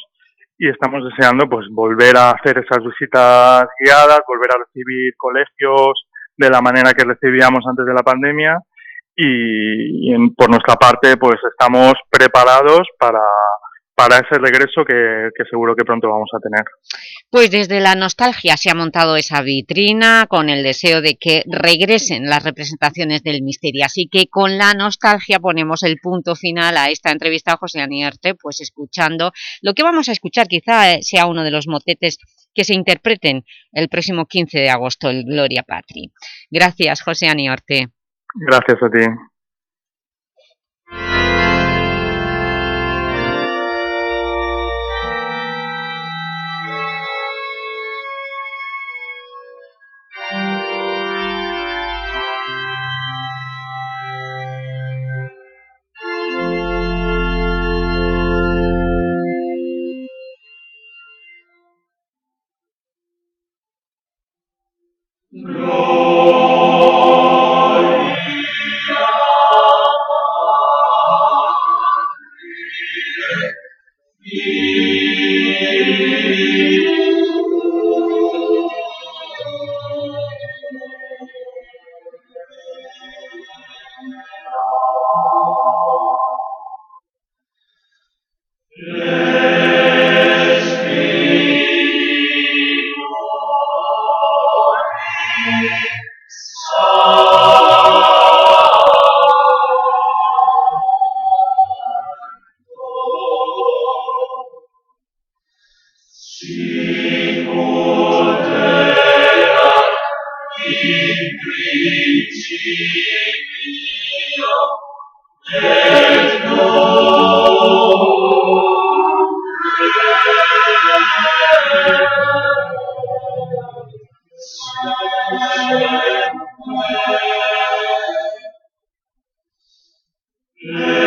y estamos deseando pues volver a hacer esas visitas guiadas, volver a recibir colegios de la manera que recibíamos antes de la pandemia y, y en, por nuestra parte pues estamos preparados para para ese regreso que, seguro que pronto vamos a tener. Pues desde la nostalgia se ha montado esa vitrina con el deseo de que regresen las representaciones del misterio. Así que con la nostalgia ponemos el punto final a esta entrevista a José Anierte, pues escuchando lo que vamos a escuchar quizá eh, sea uno de los motetes que se interpreten el próximo 15 de agosto, el Gloria Patri. Gracias, José Aniorte. Gracias a ti. Yeah.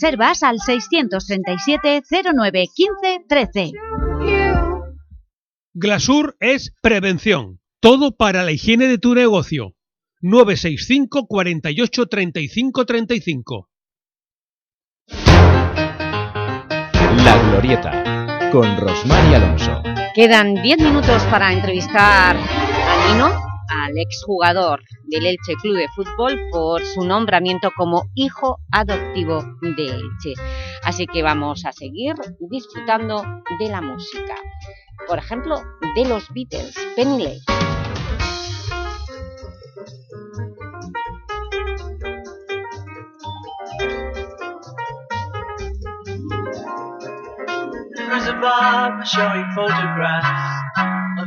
Reservas al 637 09 15 13. Glasur es prevención. Todo para la higiene de tu negocio. 965 48 35 35. La Glorieta, con Rosmar y Alonso. Quedan 10 minutos para entrevistar a Nino, al exjugador del Elche Club de Fútbol, por su nombramiento como hijo adoptivo de Elche. Así que vamos a seguir disfrutando de la música. Por ejemplo, de los Beatles, Penny photographs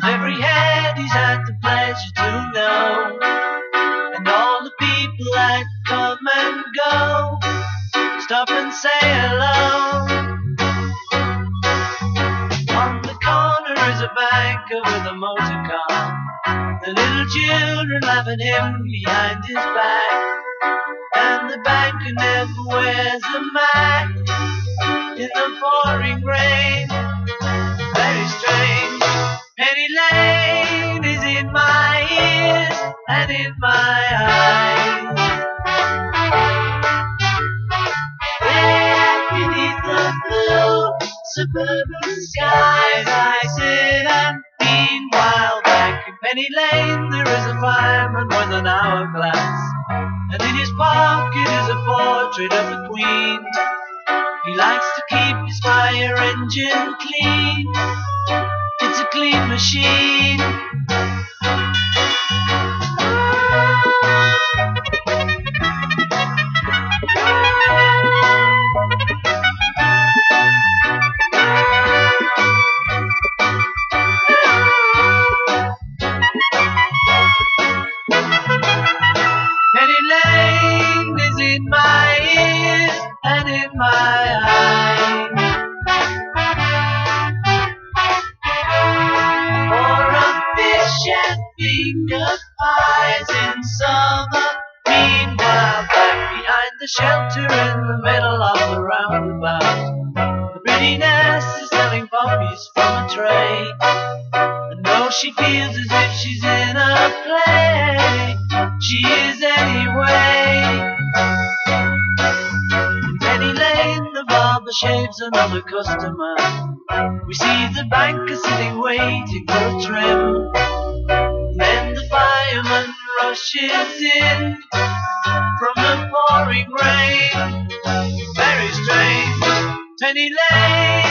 of every head he's had the pleasure to know, and all the people that come and go stop and say hello. On the corner is a banker with a motor car. The little children laugh at him behind his back, and the banker never wears a mask in the pouring rain. Very strange. Penny Lane is in my ears and in my eyes. There beneath the blue suburban skies, I sit and meanwhile back in Penny Lane there is a fireman with an hourglass, and in his pocket is a portrait of the Queen. He likes to keep his fire engine clean. Clean machine. Shelter in the middle of the roundabout, the pretty is selling poppies from a tray. And though she feels as if she's in a play, she is anyway. In Penny Lane, the barber shaves another customer. We see the banker sitting waiting for a trim. Then the fireman rushes in from the pouring rain. Very strange. Penny Lane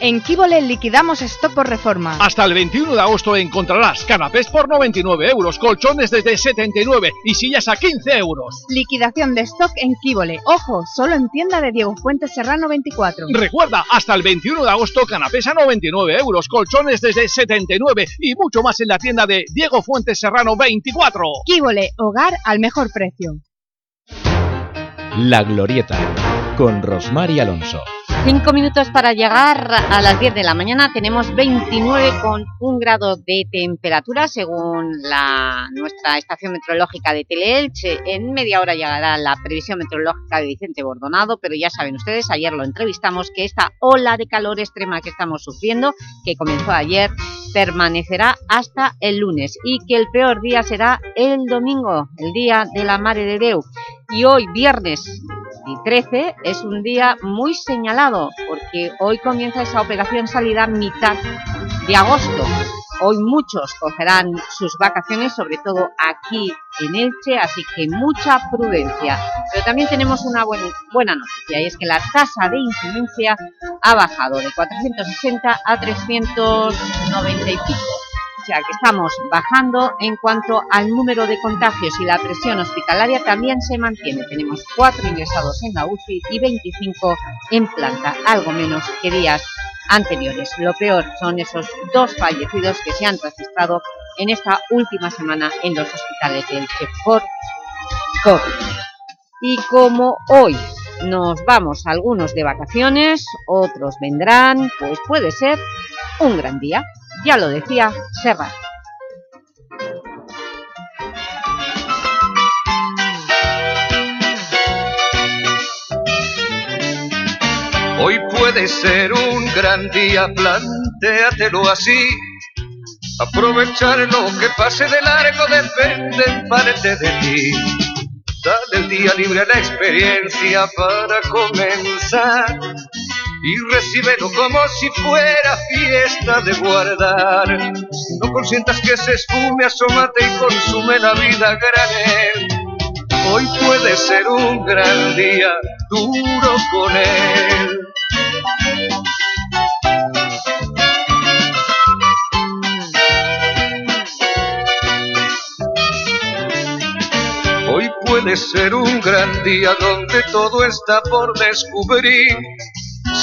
En Kibole liquidamos stock por reforma. Hasta el 21 de agosto encontrarás canapés por 99 euros, colchones desde 79 y sillas a 15 euros. Liquidación de stock en Kibole. Ojo, solo en tienda de Diego Fuentes Serrano 24. Recuerda, hasta el 21 de agosto canapés a 99 euros, colchones desde 79 y mucho más en la tienda de Diego Fuentes Serrano 24. Kibole, hogar al mejor precio. La Glorieta, con Rosmar y Alonso. Cinco minutos para llegar a las 10 de la mañana. Tenemos 29,1 grado de temperatura según la, nuestra estación meteorológica de Teleelche. En media hora llegará la previsión meteorológica de Vicente Bordonado, pero ya saben ustedes, ayer lo entrevistamos, que esta ola de calor extrema que estamos sufriendo, que comenzó ayer, permanecerá hasta el lunes y que el peor día será el domingo, el día de la Mare de Deu. Y hoy, viernes y 13, es un día muy señalado porque hoy comienza esa operación salida mitad de agosto. Hoy muchos cogerán sus vacaciones, sobre todo aquí en Elche, así que mucha prudencia. Pero también tenemos una buena, buena noticia y es que la tasa de incidencia ha bajado de 460 a 390 y pico. Sea que estamos bajando en cuanto al número de contagios y la presión hospitalaria también se mantiene. Tenemos cuatro ingresados en la UCI y 25 en planta, algo menos que días anteriores. Lo peor son esos dos fallecidos que se han registrado en esta última semana en los hospitales del por COVID. Y como hoy nos vamos algunos de vacaciones, otros vendrán, pues puede ser un gran día. Ya lo decía Serra. Hoy puede ser un gran día, plantéatelo así. Aprovechar lo que pase de largo depende en de ti. Dale el día libre a la experiencia para comenzar y recíbelo como si fuera fiesta de guardar. No consientas que se esfume, asómate y consume la vida granel. Hoy puede ser un gran día, duro con él. Hoy puede ser un gran día donde todo está por descubrir.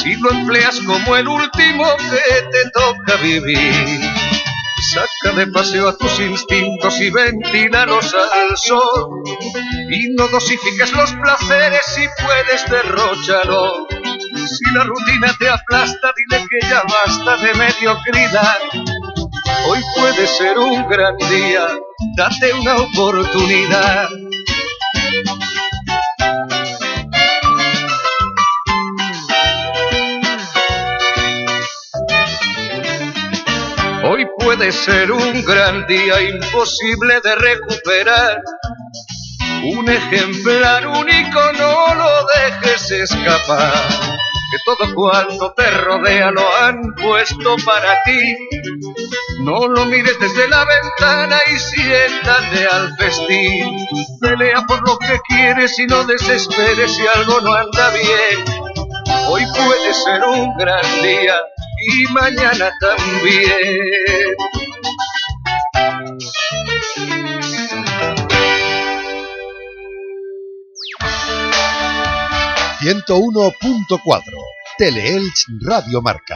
Si lo empleas como el último que te toca vivir. Saca de paseo a tus instintos y ventílalos al sol. Y no dosifiques los placeres si puedes derrocharlo. Si la rutina te aplasta, dile que ya basta de mediocridad. Hoy puede ser un gran día, date una oportunidad. Puede ser un gran día imposible de recuperar. Un ejemplar único, no lo dejes escapar. Que todo cuanto te rodea lo han puesto para ti. No lo mires desde la ventana y siéntate al festín. Pelea por lo que quieres y no desesperes si algo no anda bien. Hoy puede ser un gran día y mañana también. 101.4 Teleelch Radio Marca.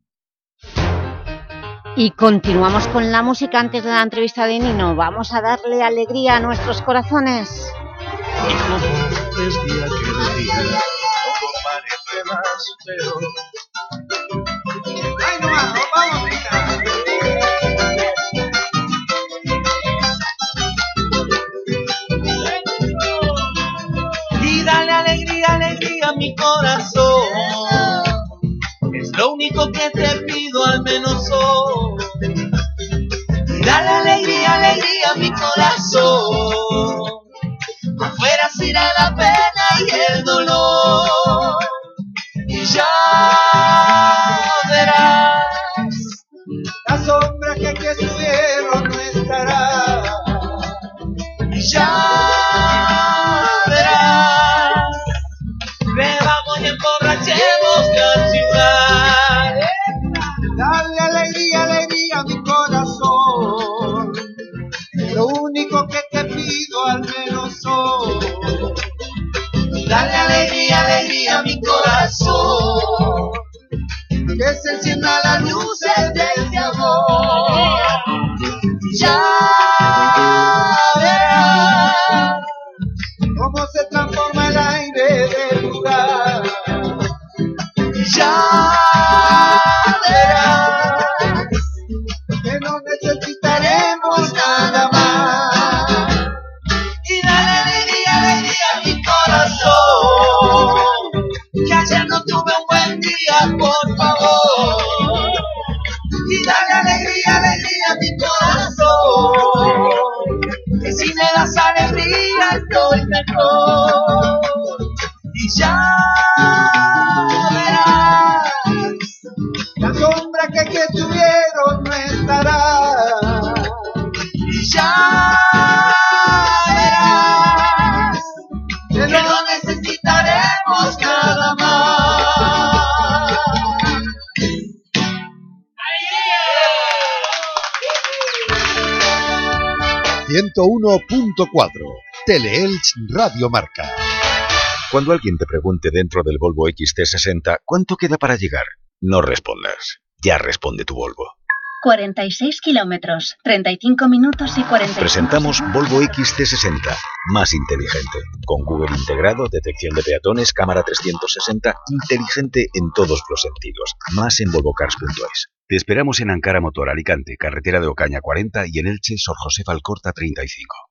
Y continuamos con la música antes de la entrevista de Nino. Vamos a darle alegría a nuestros corazones. Lo único que te pido, al menos hoy. Dale alegría, alegría a mi corazón. Afuera se irá la pena y el dolor. Y ya verás la sombra que aquí estuvieron no estará. Y ya Que Teleelch Radio Marca. Cuando alguien te pregunte dentro del Volvo XT60 cuánto queda para llegar, no respondas. Ya responde tu Volvo. 46 kilómetros, 35 minutos y 40. Presentamos Volvo XT60, más inteligente. Con Google integrado, detección de peatones, cámara 360, inteligente en todos los sentidos. Más en volvocars.es. Te esperamos en Ankara Motor Alicante, carretera de Ocaña 40 y en Elche, Sor José Alcorta 35.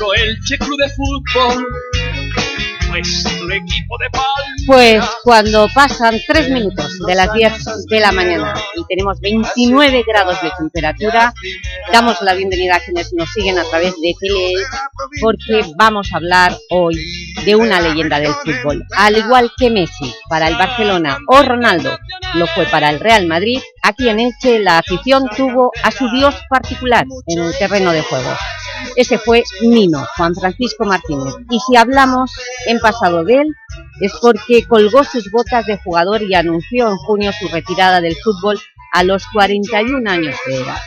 Nuestro Elche de Fútbol, nuestro equipo de. Pues cuando pasan 3 minutos de las 10 de la mañana y tenemos 29 grados de temperatura, damos la bienvenida a quienes nos siguen a través de Tele porque vamos a hablar hoy de una leyenda del fútbol. Al igual que Messi para el Barcelona o Ronaldo lo fue para el Real Madrid, aquí en Elche la afición tuvo a su dios particular en el terreno de juego. Ese fue Nino, Juan Francisco Martínez. Y si hablamos en pasado de él, es porque colgó sus botas de jugador y anunció en junio su retirada del fútbol a los 41 años de edad.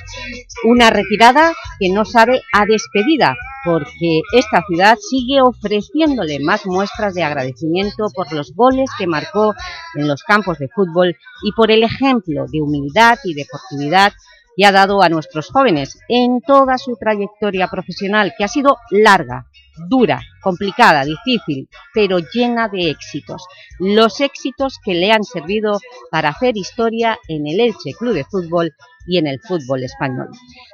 Una retirada que no sabe a despedida, porque esta ciudad sigue ofreciéndole más muestras de agradecimiento por los goles que marcó en los campos de fútbol y por el ejemplo de humildad y deportividad que ha dado a nuestros jóvenes en toda su trayectoria profesional, que ha sido larga dura, complicada, difícil, pero llena de éxitos. Los éxitos que le han servido para hacer historia en el Elche Club de Fútbol y en el fútbol español.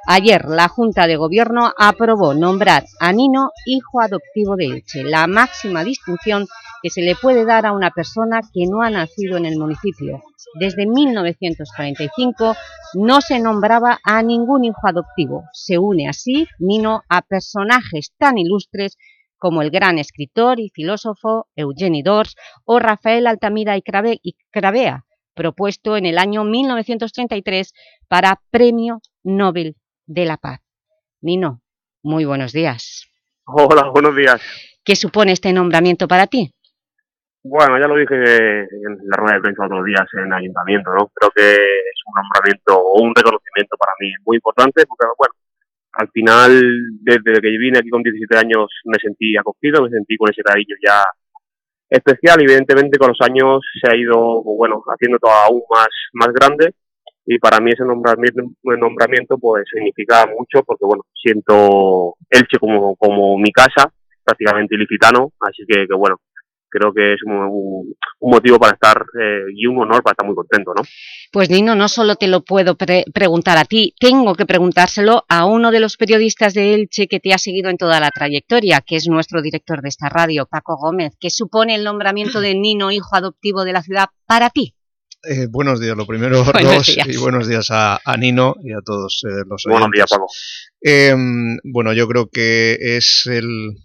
Ayer la Junta de Gobierno aprobó nombrar a Nino hijo adoptivo de Elche, la máxima distinción que se le puede dar a una persona que no ha nacido en el municipio. Desde 1945 no se nombraba a ningún hijo adoptivo. Se une así Nino a personajes tan ilustres como el gran escritor y filósofo Eugeni Dors o Rafael Altamira y Cravea, propuesto en el año 1933 para Premio Nobel de la Paz. Nino, muy buenos días. Hola, buenos días. ¿Qué supone este nombramiento para ti? Bueno, ya lo dije en la rueda de prensa otros días en el ayuntamiento, ¿no? Creo que es un nombramiento o un reconocimiento para mí muy importante porque, bueno, al final, desde que vine aquí con 17 años me sentí acogido, me sentí con ese cariño ya especial. Evidentemente con los años se ha ido, bueno, haciendo todo aún más, más grande y para mí ese nombramiento, nombramiento pues significa mucho porque, bueno, siento Elche como, como mi casa, prácticamente ilicitano, así que, que bueno, creo que es un, motivo para estar eh, y un honor para estar muy contento, ¿no? Pues Nino, no solo te lo puedo preguntar a ti, tengo que preguntárselo a uno de los periodistas de Elche que te ha seguido en toda la trayectoria, que es nuestro director de esta radio, Paco Gómez. ¿Qué supone el nombramiento de Nino, hijo adoptivo de la ciudad, para ti? Eh, buenos días, lo primero, buenos y buenos días a, Nino y a todos eh, los oyentes. Buenos días, Paco. Em, bueno, yo creo que es el,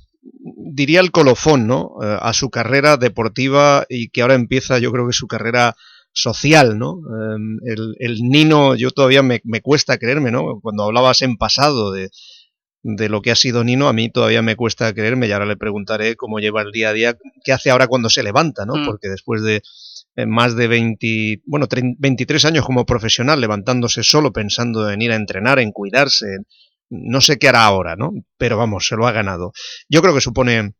diría el colofón, ¿no? Eh, a su carrera deportiva y que ahora empieza, yo creo que su carrera social, ¿no? Em, el, Nino, yo todavía me, cuesta creerme, ¿no? Cuando hablabas en pasado de, de, lo que ha sido Nino, a mí todavía me cuesta creerme y ahora le preguntaré cómo lleva el día a día, qué hace ahora cuando se levanta, ¿no? Mm. Porque después de eh, más de 20, bueno, 23 años como profesional, levantándose solo, pensando en ir a entrenar, en cuidarse, en, no sé qué hará ahora, ¿no? Pero vamos, se lo ha ganado. Yo creo que supone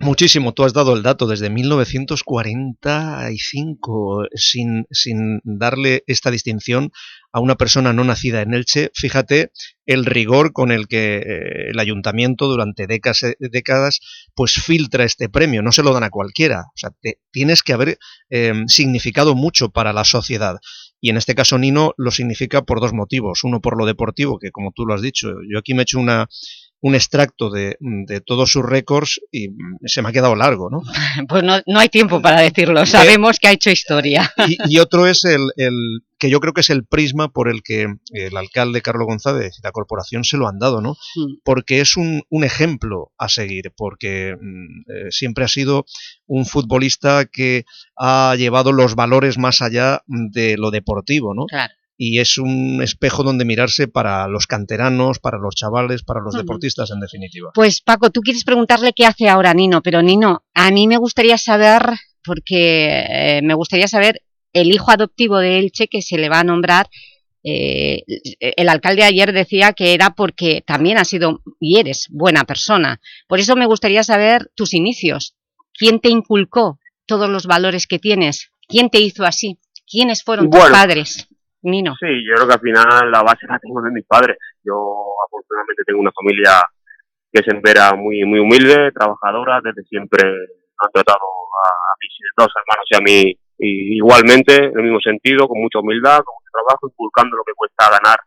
muchísimo. Tú has dado el dato desde 1945 sin, sin darle esta distinción a una persona no nacida en Elche. Fíjate el rigor con el que eh, el ayuntamiento durante décadas, décadas pues filtra este premio. No se lo dan a cualquiera. O sea, tienes que haber eh, significado mucho para la sociedad. Y en este caso Nino lo significa por dos motivos. Uno por lo deportivo, que como tú lo has dicho, yo aquí me he hecho una, un extracto de, de, todos sus récords y se me ha quedado largo, ¿no? Pues no, no hay tiempo para decirlo, sabemos que ha hecho historia. Y, otro es el, el, que yo creo que es el prisma por el que el alcalde Carlos González y la corporación se lo han dado, ¿no? Porque es un, un, ejemplo a seguir, porque mm, eh, siempre ha sido un futbolista que ha llevado los valores más allá de lo deportivo, ¿no? Claro y es un espejo donde mirarse para los canteranos, para los chavales, para los deportistas en definitiva. Pues Paco, tú quieres preguntarle qué hace ahora Nino, pero Nino, a mí me gustaría saber, porque eh, me gustaría saber el hijo adoptivo de Elche que se le va a nombrar, eh, el alcalde ayer decía que era porque también has sido y eres buena persona. Por eso me gustaría saber tus inicios. ¿Quién te inculcó todos los valores que tienes? ¿Quién te hizo así? ¿Quiénes fueron tus padres? Nino. Sí, yo creo que al final la base la tengo de mis padres. Yo afortunadamente tengo una familia que se entera muy muy humilde, trabajadora, desde siempre han tratado a, mis dos hermanos y a mí igualmente, en el mismo sentido, con mucha humildad, con mucho trabajo, inculcando lo que cuesta ganar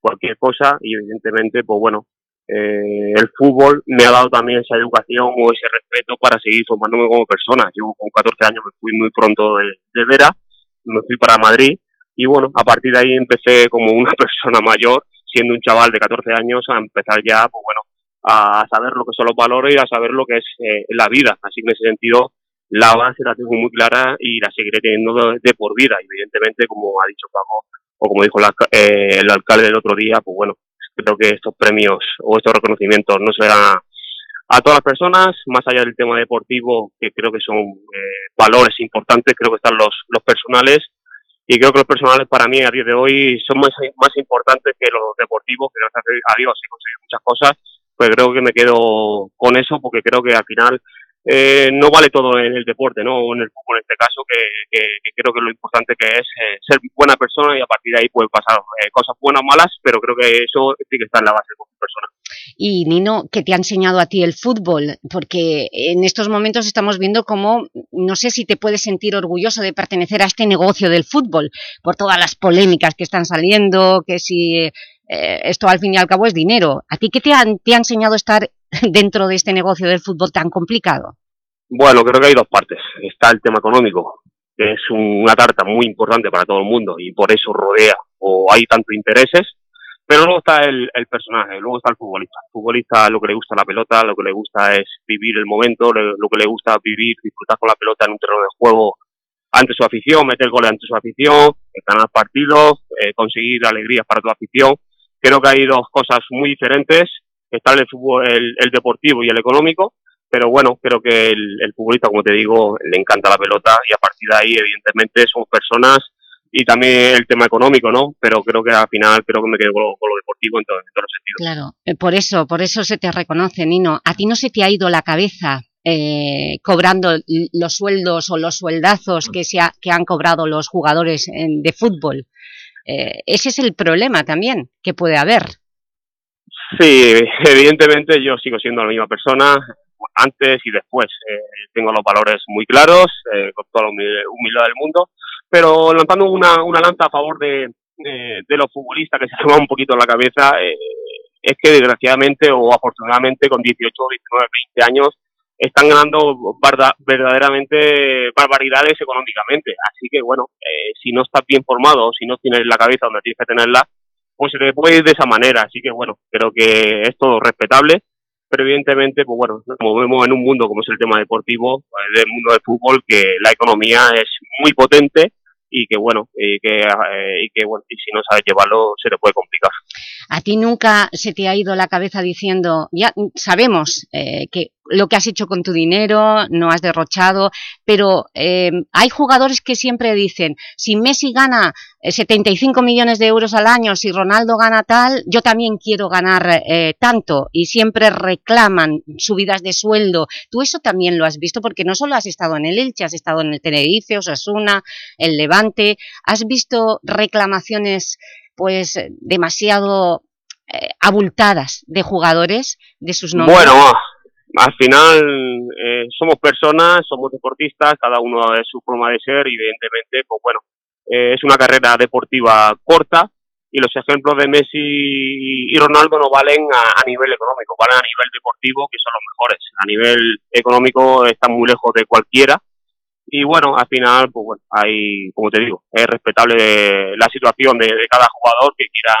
cualquier cosa y evidentemente, pues bueno, eh, el fútbol me ha dado también esa educación o ese respeto para seguir formándome como persona. Yo con 14 años me fui muy pronto de, de Vera, me fui para Madrid y bueno, a partir de ahí empecé como una persona mayor, siendo un chaval de 14 años, a empezar ya, pues bueno, a saber lo que son los valores y a saber lo que es eh, la vida. Así que en ese sentido, la base la tengo muy clara y la seguiré teniendo de, por vida. Evidentemente, como ha dicho Paco, o como dijo eh, el alcalde el otro día, pues bueno, creo que estos premios o estos reconocimientos no se dan a, todas las personas, más allá del tema deportivo, que creo que son eh, valores importantes, creo que están los, los personales y creo que los personales para mí a día de hoy son más, más importantes que los deportivos, que gracias a Dios he conseguido muchas cosas, pues creo que me quedo con eso porque creo que al final eh, no vale todo en el deporte, ¿no? O en el fútbol en este caso, que, creo que lo importante que es eh, ser buena persona y a partir de ahí pueden pasar eh, cosas buenas o malas, pero creo que eso sí que está en la base de persona. Y Nino, ¿qué te ha enseñado a ti el fútbol? Porque en estos momentos estamos viendo cómo, no sé si te puedes sentir orgulloso de pertenecer a este negocio del fútbol, por todas las polémicas que están saliendo, que si eh, esto al fin y al cabo es dinero. ¿A ti qué te ha, enseñado estar dentro de este negocio del fútbol tan complicado? Bueno, creo que hay dos partes. Está el tema económico, que es un- una tarta muy importante para todo el mundo y por eso rodea o hay tantos intereses. Pero luego está el, el personaje, luego está el futbolista. El futbolista lo que le gusta la pelota, lo que le gusta es vivir el momento, lo que le gusta vivir, disfrutar con la pelota en un terreno de juego ante su afición, meter goles ante su afición, ganar partidos, eh, conseguir alegrías para tu afición. Creo que hay dos cosas muy diferentes. Está el el, deportivo y el económico, pero bueno, creo que el, futbolista, como te digo, le encanta la pelota y a partir de ahí, evidentemente, son personas y también el tema económico, ¿no? Pero creo que al final, creo que me quedo con lo, deportivo en, todo- todos los sentidos. Claro, eh, por eso, por eso se te reconoce, Nino. ¿A ti no se te ha ido la cabeza eh, cobrando los sueldos o los sueldazos que, se ha- que han cobrado los jugadores en- de fútbol? Eh, ese es el problema también que puede haber. Sí, evidentemente yo sigo siendo la misma persona antes y después. Eh, tengo los valores muy claros, eh, con toda la humil- humildad del mundo, pero lanzando una, una lanza a favor de, de, de los futbolistas que se va un poquito en la cabeza, eh, es que desgraciadamente o afortunadamente con 18, 19, 20 años están ganando verdaderamente barbaridades económicamente. Así que bueno, eh, si no estás bien formado si no tienes la cabeza donde tienes que tenerla, pues se te puede ir de esa manera. Así que bueno, creo que es todo respetable, pero evidentemente, pues bueno, como vemos en un mundo como es el tema deportivo, pues, del mundo del fútbol, que la economía es muy potente y que bueno, y que, eh, y que bueno, y si no sabes llevarlo se te puede complicar. ¿A ti nunca se te ha ido la cabeza diciendo, ya sabemos eh, que lo que has hecho con tu dinero, no has derrochado, pero eh, hay jugadores que siempre dicen, si Messi gana eh, 75 millones de euros al año, si Ronaldo gana tal, yo también quiero ganar eh, tanto, y siempre reclaman subidas de sueldo. Tú eso también lo has visto, porque no solo has estado en el Elche, has estado en el Tenerife, Osasuna, el Levante, has visto reclamaciones pues demasiado eh, abultadas de jugadores, de sus nombres. Bueno, al final eh, somos personas, somos deportistas, cada uno es su forma de ser, evidentemente, pues bueno, eh, es una carrera deportiva corta y los ejemplos de Messi y Ronaldo no valen a nivel económico, valen a nivel deportivo, que son los mejores. A nivel económico están muy lejos de cualquiera. Y bueno, al final, pues bueno, hay, como te digo, es respetable la situación de, cada jugador que quiera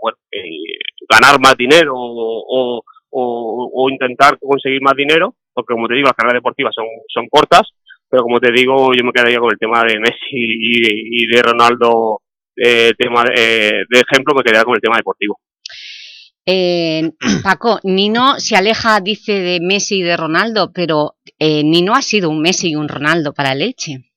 pues eh, ganar más dinero o, o, intentar conseguir más dinero, porque como te digo, las carreras deportivas son, son cortas, pero como te digo, yo me quedaría con el tema de Messi y de, y de Ronaldo, eh, tema eh, de ejemplo, me quedaría con el tema deportivo. Eh, Paco, Nino se aleja, dice, de Messi y de Ronaldo, pero eh, Nino ha sido un Messi y un Ronaldo para el Elche.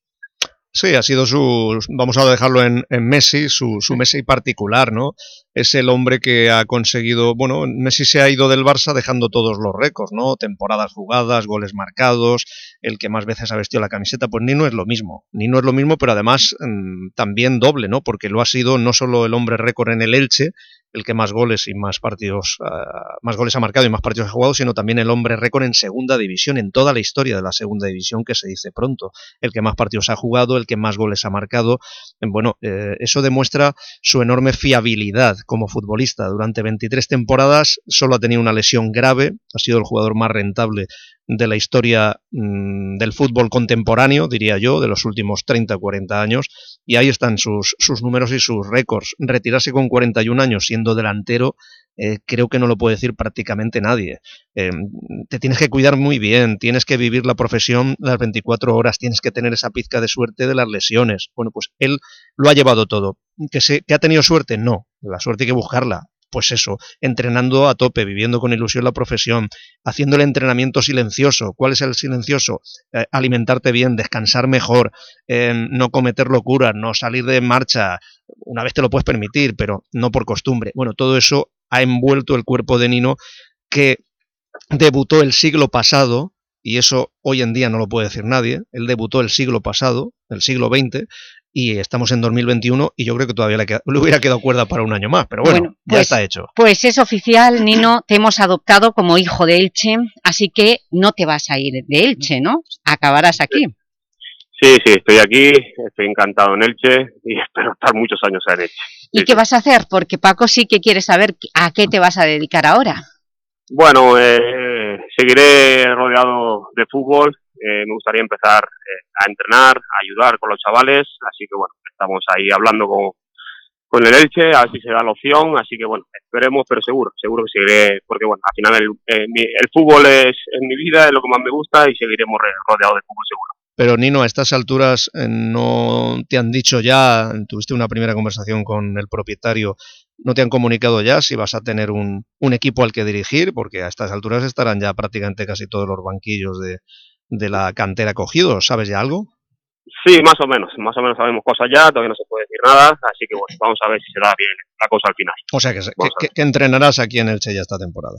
Sí, ha sido su, vamos a dejarlo en, en Messi, su, su Messi particular, ¿no? Es el hombre que ha conseguido, bueno, Messi se ha ido del Barça dejando todos los récords, ¿no? Temporadas jugadas, goles marcados, el que más veces ha vestido la camiseta, pues Nino es lo mismo. Nino es lo mismo, pero además mm, también doble, ¿no? Porque lo ha sido no solo el hombre récord en el Elche, el que más goles y más partidos, ah, más goles ha marcado y más partidos ha jugado, sino también el hombre récord en segunda división, en toda la historia de la segunda división, que se dice pronto. El que más partidos ha jugado, el que más goles ha marcado. Bueno, eh, eso demuestra su enorme fiabilidad como futbolista. Durante 23 temporadas solo ha tenido una lesión grave, ha sido el jugador más rentable de la historia mm, del fútbol contemporáneo, diría yo, de los últimos 30 o 40 años, y ahí están sus, sus números y sus récords. Retirarse con 41 años siendo delantero, eh, creo que no lo puede decir prácticamente nadie. Eh, te tienes que cuidar muy bien, tienes que vivir la profesión las 24 horas, tienes que tener esa pizca de suerte de las lesiones. Bueno, pues él lo ha llevado todo. ¿Que, se, que ha tenido suerte? No, la suerte hay que buscarla. Pues eso, entrenando a tope, viviendo con ilusión la profesión, haciendo el entrenamiento silencioso. ¿Cuál es el silencioso? Eh, alimentarte bien, descansar mejor, eh, no cometer locuras, no salir de marcha. Una vez te lo puedes permitir, pero no por costumbre. Bueno, todo eso ha envuelto el cuerpo de Nino que debutó el siglo pasado, y eso hoy en día no lo puede decir nadie, él debutó el siglo pasado, el siglo XX, y estamos en 2021 y yo creo que todavía le, queda- le hubiera quedado cuerda para un año más, pero bueno, Bueno, ya pues- está hecho. Pues es oficial, Nino, te hemos adoptado como hijo de Elche, así que no te vas a ir de Elche, ¿no? Acabarás aquí. Sí, sí, estoy aquí, estoy encantado en Elche y espero estar muchos años en Elche. ¿Y qué vas a hacer? Porque Paco sí que quiere saber a qué te vas a dedicar ahora. Bueno, eh, seguiré rodeado de fútbol, eh, me gustaría empezar eh, a entrenar, a ayudar con los chavales, así que bueno, estamos ahí hablando con, con el Elche, a ver si se la opción, así que bueno, esperemos, pero seguro, seguro que seguiré, porque bueno, al final el, eh, el fútbol es, es mi vida, es lo que más me gusta y seguiremos re- rodeados de fútbol seguro. Pero Nino, a estas alturas eh, no te han dicho ya, tuviste una primera conversación con el propietario, no te han comunicado ya si vas a tener un, un equipo al que dirigir, porque a estas alturas estarán ya prácticamente casi todos los banquillos de, de la cantera cogidos, ¿sabes ya algo? Sí, más o menos, más o menos sabemos cosas ya, todavía no se puede decir nada, así que bueno, vamos a ver si se da bien la cosa al final. O sea, que, que entrenarás aquí en Elche ya esta temporada.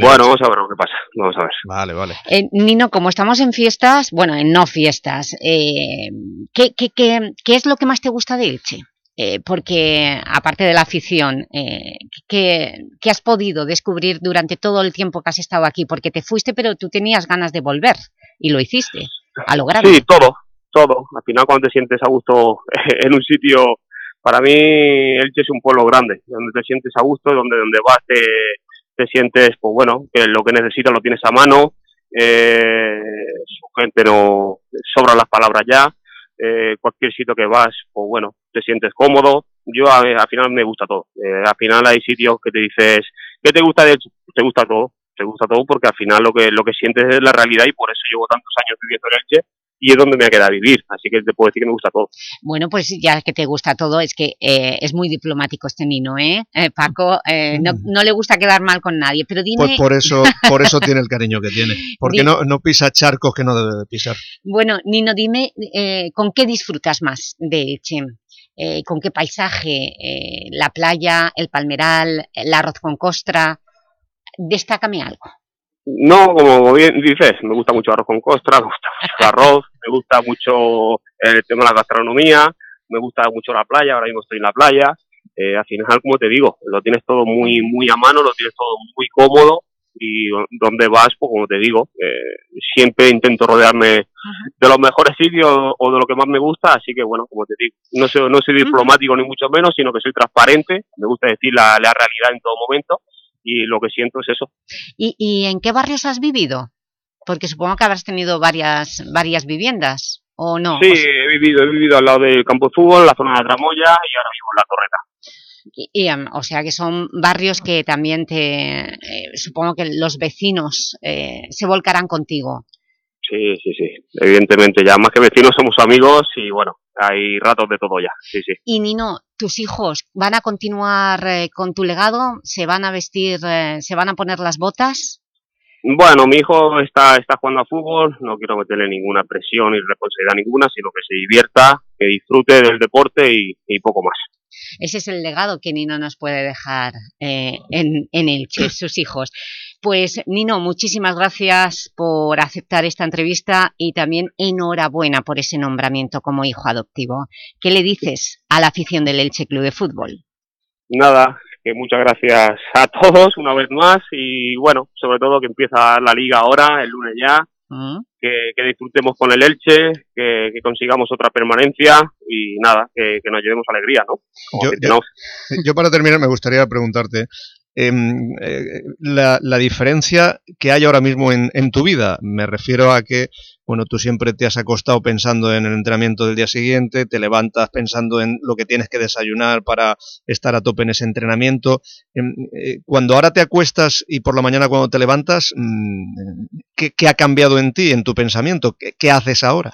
Bueno, vamos a ver lo que pasa, vamos a ver. Vale, vale. Eh, Nino, como estamos en fiestas, bueno, en no fiestas, eh, ¿qué, qué, qué, qué es lo que más te gusta de Elche? Eh, porque, aparte de la afición, eh, ¿qué, qué has podido descubrir durante todo el tiempo que has estado aquí? Porque te fuiste, pero tú tenías ganas de volver, y lo hiciste, a. Sí, todo, todo. Al final cuando te sientes a gusto en un sitio, para mí Elche es un pueblo grande, donde te sientes a gusto, donde donde vas te, te sientes, pues bueno, que lo que necesitas lo tienes a mano, eh, su gente no sobran las palabras ya, eh, cualquier sitio que vas, pues bueno, te sientes cómodo. Yo a- al final me gusta todo. Eh, al final hay sitios que te dices, ¿qué te gusta de? Te gusta todo, te gusta todo porque al final lo que lo que sientes es la realidad y por eso llevo tantos años viviendo en Elche y es donde me queda vivir, así que te puedo decir que me gusta todo. Bueno, pues ya que te gusta todo, es que eh, es muy diplomático este Nino, ¿eh? Eh, Paco, eh, no, no le gusta quedar mal con nadie, pero dime... Pues por eso, por eso tiene el cariño que tiene. Porque no, no pisa charcos que no debe de pisar. Bueno, Nino, dime, eh, ¿con qué disfrutas más de? Eh, ¿Con qué paisaje? Eh, ¿La playa, el palmeral, el arroz con costra? Destácame algo. No, como bien dices, me gusta mucho arroz con costra, me gusta mucho el arroz, me gusta mucho el tema de la gastronomía, me gusta mucho la playa, ahora mismo estoy en la playa. Eh, al final, como te digo, lo tienes todo muy muy a mano, lo tienes todo muy cómodo y donde vas, pues como te digo, eh, siempre intento rodearme de los mejores sitios o de lo que más me gusta, así que bueno, como te digo, no soy, no soy diplomático ni mucho menos, sino que soy transparente, me gusta decir la, la realidad en todo momento y lo que siento es eso. ¿Y, y en qué barrios has vivido? Porque supongo que habrás tenido varias, varias viviendas, ¿o no? Sí, O sea, he vivido, he vivido al lado del campo de fútbol, la zona de Tramoya y ahora vivo en la Torreta. y- y, em, o sea que son barrios que también te... eh, supongo que los vecinos eh, se volcarán contigo. Sí, sí, sí. Evidentemente, ya más que vecinos somos amigos y bueno, hay ratos de todo ya. Sí, sí. Y Nino, ¿tus hijos van a continuar eh, con tu legado? ¿Se van a vestir, eh, se van a poner las botas? Bueno, mi hijo está, está jugando a fútbol, no quiero meterle ninguna presión ni responsabilidad ninguna, sino que se divierta, que disfrute del deporte y, y poco más. Ese es el legado que Nino nos puede dejar eh, en, en Elche, sus hijos. Pues Nino, muchísimas gracias por aceptar esta entrevista y también enhorabuena por ese nombramiento como hijo adoptivo. ¿Qué le dices a la afición del Elche Club de Fútbol? Nada, que muchas gracias a todos una vez más y bueno, sobre todo que empieza la liga ahora, el lunes ya, ¿Mm? que, que disfrutemos con el Elche, que, que consigamos otra permanencia y nada, que, que nos llevemos alegría, ¿no? Yo para terminar me gustaría preguntarte em, eh, la, la diferencia que hay ahora mismo en, en tu vida. Me refiero a que, bueno, tú siempre te has acostado pensando en el entrenamiento del día siguiente, te levantas pensando en lo que tienes que desayunar para estar a tope en ese entrenamiento. Em, eh, cuando ahora te acuestas y por la mañana cuando te levantas, mm, ¿qué, qué ha cambiado en ti, en tu pensamiento? ¿Qué, qué haces ahora?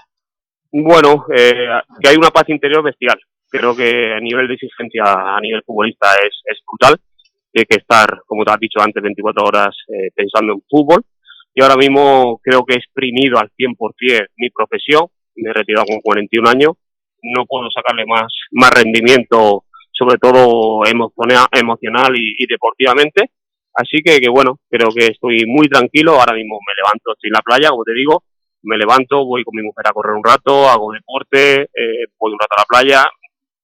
Bueno, eh, que hay una paz interior bestial. Creo que a nivel de exigencia, a nivel futbolista, es, es brutal. Hay que estar, como te has dicho antes, 24 horas eh, pensando en fútbol. Y ahora mismo creo que he exprimido al 100% mi profesión. Me he retirado con 41 años. No puedo sacarle más, más rendimiento, sobre todo emocional y, y deportivamente. Así que, que bueno, creo que estoy muy tranquilo. Ahora mismo me levanto, estoy en la playa, como te digo, me levanto, voy con mi mujer a correr un rato, hago deporte, eh, voy un rato a la playa,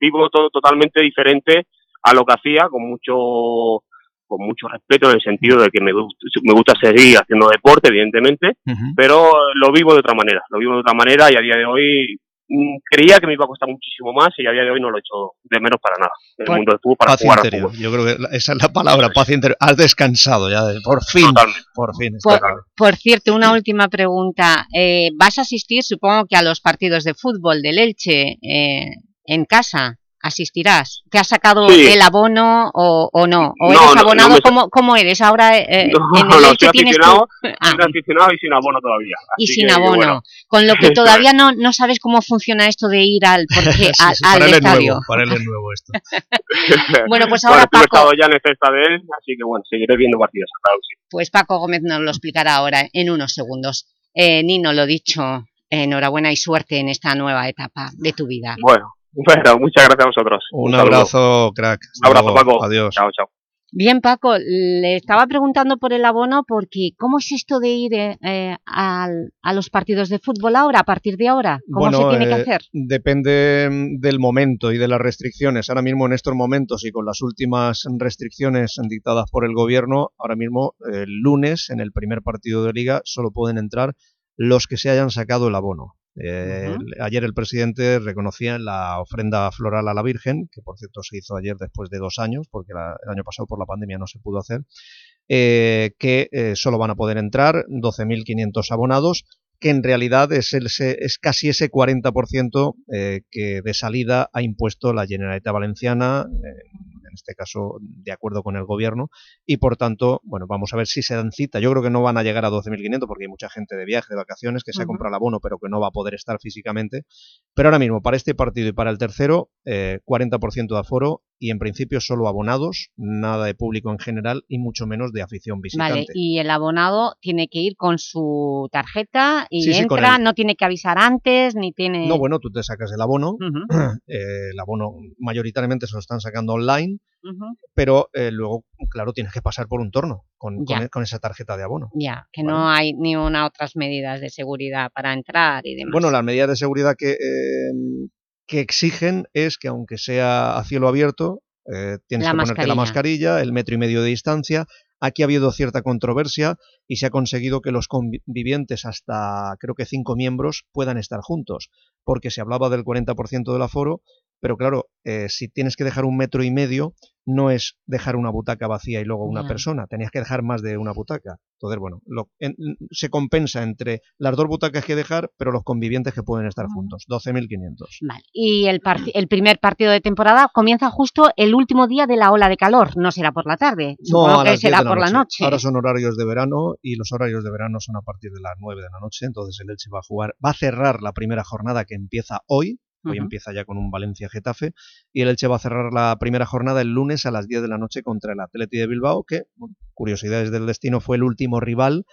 vivo todo totalmente diferente a lo que hacía, con mucho con mucho respeto en el sentido de que me, gusta, me gusta seguir haciendo deporte, evidentemente, pero lo vivo de otra manera, lo vivo de otra manera y a día de hoy mm, creía que me iba a costar muchísimo más y a día de hoy no lo he hecho de menos para nada. En el Pues, mundo del fútbol para paz jugar al interior. fútbol. Yo creo que la- esa es la palabra, paz interior. Has descansado ya, de- por fin, por fin. está Por, claro. por cierto, una última pregunta. Eh, ¿Vas a asistir, supongo que a los partidos de fútbol del Elche eh, en casa? ¿Asistirás? ¿Te has sacado Sí. el abono o, o no? ¿O No, eres no, no abonado? me sa- ¿Cómo, cómo eres? Ahora eh, No, en el no, soy tienes aficionado, tu- Ah, soy aficionado y sin abono todavía. y sin que, abono. bueno. Con lo que todavía no, no sabes cómo funciona esto de ir al, porque, Sí, al, sí, al es estadio. nuevo, para él es nuevo esto. Bueno, pues Bueno, ahora has Paco, estado ya en el de él, así que bueno, seguiré viendo partidos. claro pues Paco Gómez nos lo explicará ahora en unos segundos. Eh, Nino, lo dicho, enhorabuena y suerte en esta nueva etapa de tu vida. Bueno, bueno, muchas gracias a vosotros. Un abrazo, crack. Un abrazo, luego. Paco. Adiós. Chao, chao. Bien, Paco, le estaba preguntando por el abono porque ¿cómo es esto de ir eh, eh, al- a los partidos de fútbol ahora, a partir de ahora? ¿Cómo se tiene que eh, hacer? Depende mm, del momento y de las restricciones. Ahora mismo en estos momentos y con las últimas restricciones dictadas por el gobierno, ahora mismo el lunes en el primer partido de liga solo pueden entrar los que se hayan sacado el abono. Eh, Ayer el presidente reconocía la ofrenda floral a la Virgen, que por cierto se hizo ayer después de dos años, porque la- el año pasado por la pandemia no se pudo hacer, eh, que eh, solo van a poder entrar 12.500 abonados, que en realidad es, el, es casi ese 40% eh, que de salida ha impuesto la Generalitat Valenciana, en este caso de acuerdo con el gobierno, y por tanto, bueno, vamos a ver si se dan cita. Yo creo que no van a llegar a 12.500 porque hay mucha gente de viaje, de vacaciones, que se ha comprado el abono, pero que no va a poder estar físicamente. Pero ahora mismo, para este partido y para el tercero, eh, 40% de aforo y en principio solo abonados, nada de público en general y mucho menos de afición visitante. Vale, y el abonado tiene que ir con su tarjeta y Sí, entra, no tiene que avisar antes, ni tiene... No, bueno, tú te sacas el abono, eh, el abono mayoritariamente se lo están sacando online, pero eh, luego, claro, tienes que pasar por un torno con, con e- con esa tarjeta de abono. Ya, que no hay ni una otras medidas de seguridad para entrar y demás. Bueno, las medidas de seguridad que, eh, que exigen es que aunque sea a cielo abierto, eh, tienes La que ponerte la mascarilla. mascarilla, el metro y medio de distancia. Aquí ha habido cierta controversia y se ha conseguido que los convivientes hasta creo que cinco miembros puedan estar juntos, porque se hablaba del 40% del aforo, pero claro, eh, si tienes que dejar un metro y medio, no es dejar una butaca vacía y luego una persona, tenías que dejar más de una butaca. Entonces, bueno, lo- en- se compensa entre las dos butacas que dejar, pero los convivientes que pueden estar juntos, 12.500. Vale. Y el, el primer partido de temporada comienza justo el último día de la ola de calor, no será por la tarde, supongo a que las 10 será la por la noche. Ahora son horarios de verano y los horarios de verano son a partir de las 9 de la noche, entonces el Elche va a jugar, va a cerrar la primera jornada que empieza hoy, hoy empieza ya con un Valencia-Getafe, y el Elche va a cerrar la primera jornada el lunes a las 10 de la noche contra el Atleti de Bilbao, que, bueno, curiosidades del destino, fue el último rival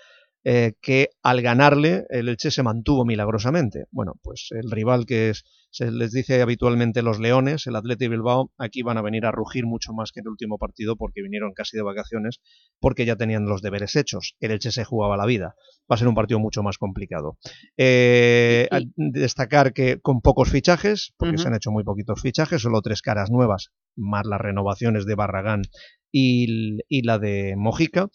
eh, que al ganarle el Elche se mantuvo milagrosamente. Bueno, pues el rival que es, se les dice habitualmente los Leones, el Atleti Bilbao, aquí van a venir a rugir mucho más que en el último partido porque vinieron casi de vacaciones porque ya tenían los deberes hechos. El Elche se jugaba la vida. Va a ser un partido mucho más complicado. Eh, destacar que con pocos fichajes, porque se han hecho muy poquitos fichajes, solo tres caras nuevas, más las renovaciones de Barragán y la de Mojica.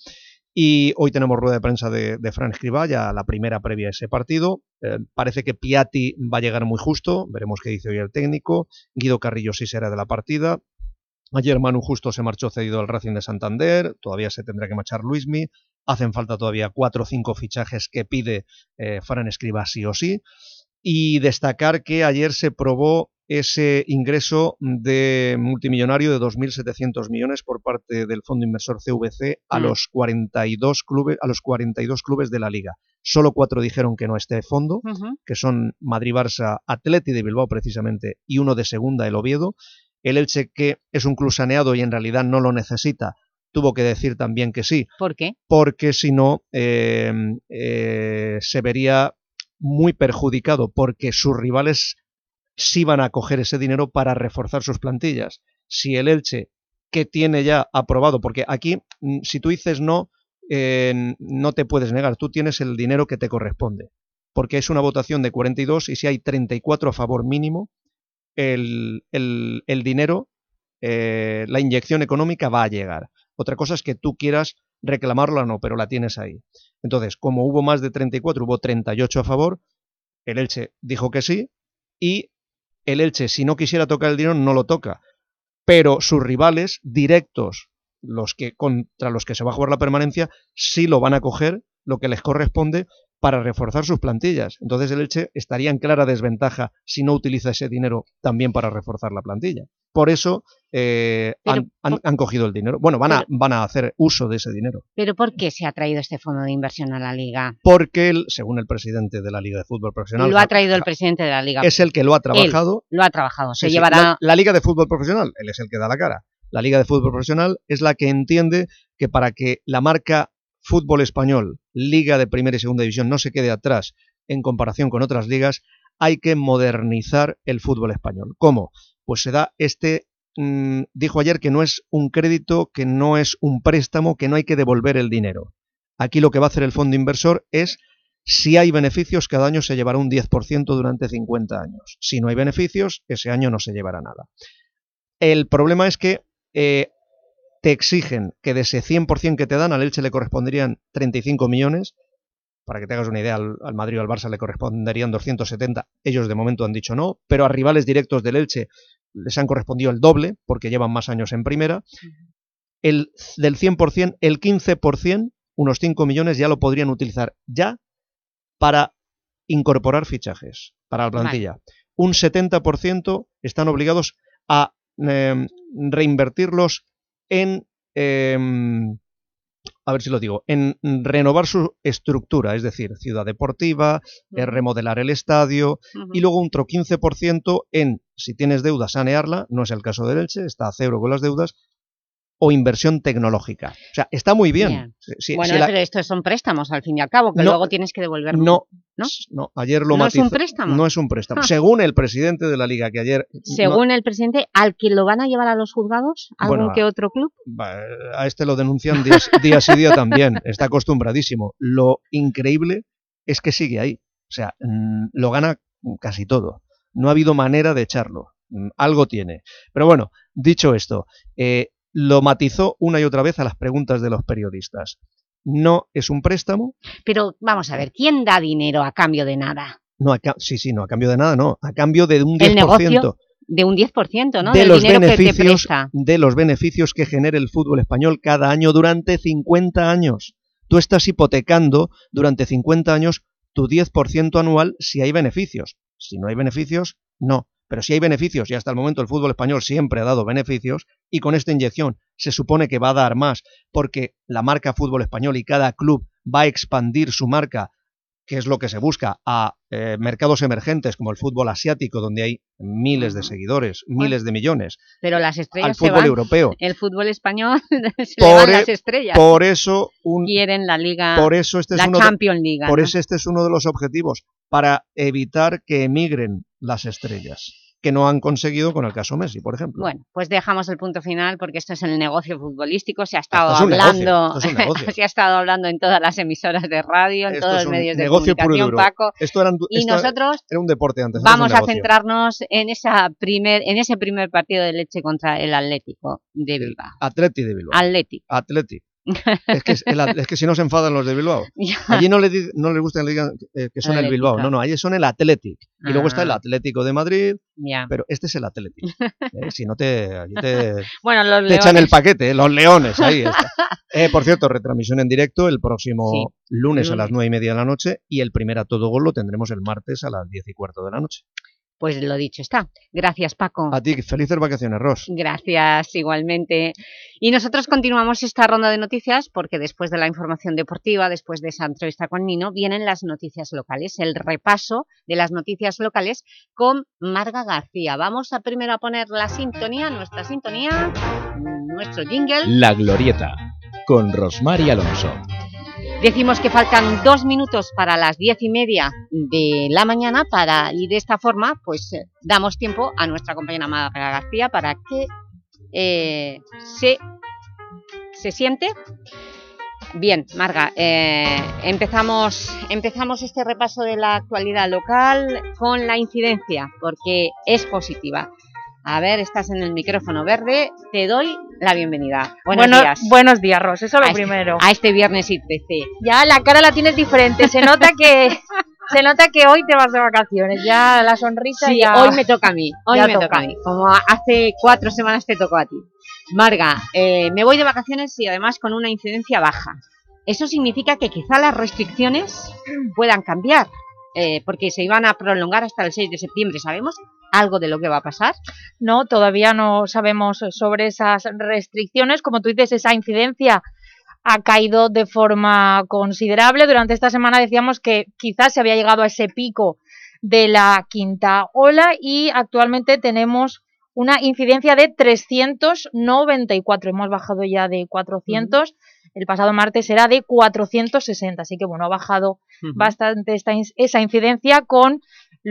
Y hoy tenemos rueda de prensa de, Fran Escribá, ya la primera previa a ese partido. Eh, parece que Piatti va a llegar muy justo, veremos qué dice hoy el técnico. Guido Carrillo sí será de la partida. Ayer Manu Justo se marchó cedido al Racing de Santander, todavía se tendrá que marchar Luismi. Hacen falta todavía cuatro o cinco fichajes que pide eh, Fran Escribá sí o sí. Y destacar que ayer se probó ese ingreso de multimillonario de 2.700 millones por parte del fondo inversor CVC a Mm. los 42 clubes a los 42 clubes de la liga. Solo cuatro dijeron que no a este fondo, que son Madrid, Barça, Atleti de Bilbao precisamente y uno de segunda, el Oviedo. El Elche que es un club saneado y en realidad no lo necesita, tuvo que decir también que sí, ¿Por qué? porque si no eh, eh, se vería muy perjudicado porque sus rivales sí van a coger ese dinero para reforzar sus plantillas. Si el Elche, que tiene ya aprobado, porque aquí mm, si tú dices no, eh, no te puedes negar, tú tienes el dinero que te corresponde. porque es una votación de 42 y si hay 34 a favor mínimo, el, el- el dinero, eh, la inyección económica va a llegar. Otra cosa es que tú quieras reclamarla o no, pero la tienes ahí. Entonces, como hubo más de 34, hubo 38 a favor, el Elche dijo que sí y el Elche, si no quisiera tocar el dinero, no lo toca. Pero sus rivales directos, los que contra los que se va a jugar la permanencia, sí lo van a coger lo que les corresponde para reforzar sus plantillas. Entonces el Elche estaría en clara desventaja si no utiliza ese dinero también para reforzar la plantilla. Por eso eh, han, han- han cogido el dinero. Bueno, van a, van a hacer uso de ese dinero. ¿Pero por qué se ha traído este fondo de inversión a la Liga? Porque, el, según el presidente de la Liga de Fútbol Profesional, Lo ha traído el presidente de la Liga. es el que lo ha Él trabajado. lo ha trabajado. Se sí, llevará... La, la Liga de Fútbol Profesional, él es el que da la cara. La Liga de Fútbol Profesional es la que entiende que para que la marca fútbol español, Liga de Primera y Segunda División, no se quede atrás en comparación con otras ligas, hay que modernizar el fútbol español. ¿Cómo? Pues se da este... mm, dijo ayer que no es un crédito, que no es un préstamo, que no hay que devolver el dinero. Aquí lo que va a hacer el fondo inversor es si hay beneficios, cada año se llevará un 10% durante 50 años. Si no hay beneficios, ese año no se llevará nada. El problema es que eh, te exigen que de ese 100% que te dan, al Elche le corresponderían 35 millones. Para que te hagas una idea, al, al Madrid o al Barça le corresponderían 270. Ellos de momento han dicho no, pero a rivales directos del Elche les han correspondido el doble, porque llevan más años en primera. El, del 100%, el 15%, unos 5 millones, ya lo podrían utilizar ya para incorporar fichajes para la plantilla. Un 70% están obligados a eh, reinvertirlos en, eh, a ver si lo digo, en renovar su estructura, es decir, ciudad deportiva, eh, remodelar el estadio, y luego un otro 15% en, si tienes deuda, sanearla, no es el caso del Elche, está a cero con las deudas, o inversión tecnológica. O sea, está muy bien. Bien. Si- bueno, si la- pero estos son préstamos al fin y al cabo, que No, luego tienes que devolver. no, ¿no? no, ayer lo ¿No es un préstamo? No es un préstamo. Ah. Según el presidente de la liga, que ayer... no- Según el presidente, ¿al que lo van a llevar a los juzgados? ¿Algún Bueno, que otro club? A este lo denuncian día, día sí día también, está acostumbradísimo. Lo increíble es que sigue ahí, o sea, lo gana casi todo. No ha habido manera de echarlo, algo tiene. Pero bueno, dicho esto, eh, lo matizó una y otra vez a las preguntas de los periodistas. No es un préstamo, Pero vamos a ver, ¿quién da dinero a cambio de nada? no a sí, sí, no, a cambio de nada, no, a cambio de un 10%. El negocio de un 10%, ¿no? de Del los dinero que te beneficios presta. de los beneficios que genera el fútbol español cada año durante 50 años. Tú estás hipotecando durante 50 años tu 10% anual si hay beneficios. Si no hay beneficios, no. Pero si hay beneficios, y hasta el momento el fútbol español siempre ha dado beneficios, y con esta inyección se supone que va a dar más, porque la marca fútbol español y cada club va a expandir su marca que es lo que se busca, a eh, mercados emergentes como el fútbol asiático, donde hay miles de seguidores, miles de millones. Pero las estrellas al se fútbol van. europeo. El fútbol español se le Por van e- las estrellas. por eso un- Quieren la Liga, Por eso este es la de- Champions League. por ¿no? eso este es uno de los objetivos, para evitar que emigren las estrellas, que no han conseguido con el caso Messi, por ejemplo. Bueno, pues dejamos el punto final porque esto es el negocio futbolístico, se ha estado Esto es un negocio, hablando, es se ha estado hablando en todas las emisoras de radio, en Esto todos los medios de comunicación. Paco, Esto y esto nosotros era un deporte antes. un vamos a centrarnos en, esa primer, en ese primer partido de leche contra el Atlético de Bilbao. Atleti de Bilbao. Atleti. Atleti. Es que, es, el at- es que si no se enfadan los de Bilbao. Allí no, le, no les gusta que le digan eh, que son el Atlético. Bilbao. No, no, allí son el Athletic. Y luego está el Ah. Atlético de Madrid. Ya. Pero este es el Athletic. ¿eh? Si no te, allí te, Bueno, los te echan el paquete, ¿eh? los leones. Ahí está. Eh, por cierto, retransmisión en directo el próximo Sí. lunes a Lunes. las nueve y media de la noche. Y el primer a todo gol lo tendremos el martes a las diez y cuarto de la noche. Pues lo dicho está. Gracias, Paco. A ti, felices vacaciones, Ross. Gracias, igualmente. Y nosotros continuamos esta ronda de noticias porque después de la información deportiva, después de esa entrevista con Nino, vienen las noticias locales, el repaso de las noticias locales con Marga García. Vamos a primero a poner la sintonía, nuestra sintonía, nuestro jingle. La Glorieta, con Rosmar y Alonso. Decimos que faltan dos minutos para las diez y media de la mañana para, y de esta forma pues eh, damos tiempo a nuestra compañera Marga García para que eh, se, se siente Bien, Marga, eh, empezamos, empezamos este repaso de la actualidad local con la incidencia, porque es positiva. A ver, estás en el micrófono verde, te doy la bienvenida. Buenos Bueno- días. Buenos días, Ros, eso lo A este- primero. A este viernes y 13. Ya la cara la tienes diferente, se nota que se nota que hoy te vas de vacaciones, ya la sonrisa Sí, ya... hoy me toca a mí, hoy ya me toca. a mí. Como hace cuatro semanas te tocó a ti. Marga, eh, me voy de vacaciones y además con una incidencia baja. Eso significa que quizá las restricciones puedan cambiar, eh, porque se iban a prolongar hasta el 6 de septiembre. ¿Sabemos algo de lo que va a pasar? No, todavía no sabemos sobre esas restricciones. Como tú dices, esa incidencia ha caído de forma considerable. Durante esta semana decíamos que quizás se había llegado a ese pico de la quinta ola y actualmente tenemos una incidencia de 394. Hemos bajado ya de 400. El pasado martes era de 460, así que bueno, ha bajado bastante esta, esa incidencia con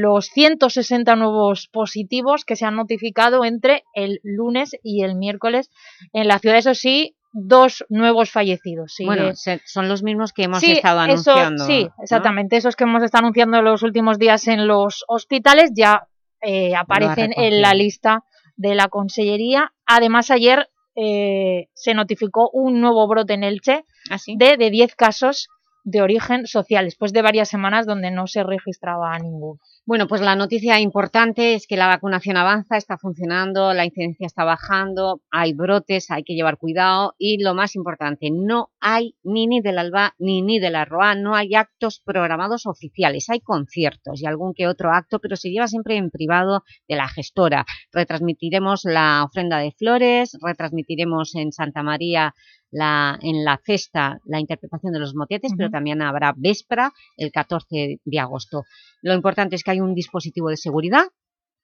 los 160 nuevos positivos que se han notificado entre el lunes y el miércoles en la ciudad. Eso sí, dos nuevos fallecidos. Sigue- Bueno, se- son los mismos que hemos Sí, estado eso- anunciando. sí, ¿no? exactamente. Esos que hemos estado anunciando los últimos días en los hospitales ya eh, aparecen en la lista de la Consellería. Además, ayer eh, se notificó un nuevo brote en Elche ¿Ah, de, de 10 casos de origen social, después de varias semanas donde no se registraba ninguno. Bueno, pues la noticia importante es que la vacunación avanza, está funcionando, la incidencia está bajando, hay brotes, hay que llevar cuidado y lo más importante, no hay ni ni del ALBA ni ni de la ROA, no hay actos programados oficiales, hay conciertos y algún que otro acto, pero se lleva siempre en privado de la gestora. Retransmitiremos la ofrenda de flores, retransmitiremos en Santa María la, en la cesta la interpretación de los motetes, pero también habrá véspera el 14 de agosto. Lo importante es que hay un dispositivo de seguridad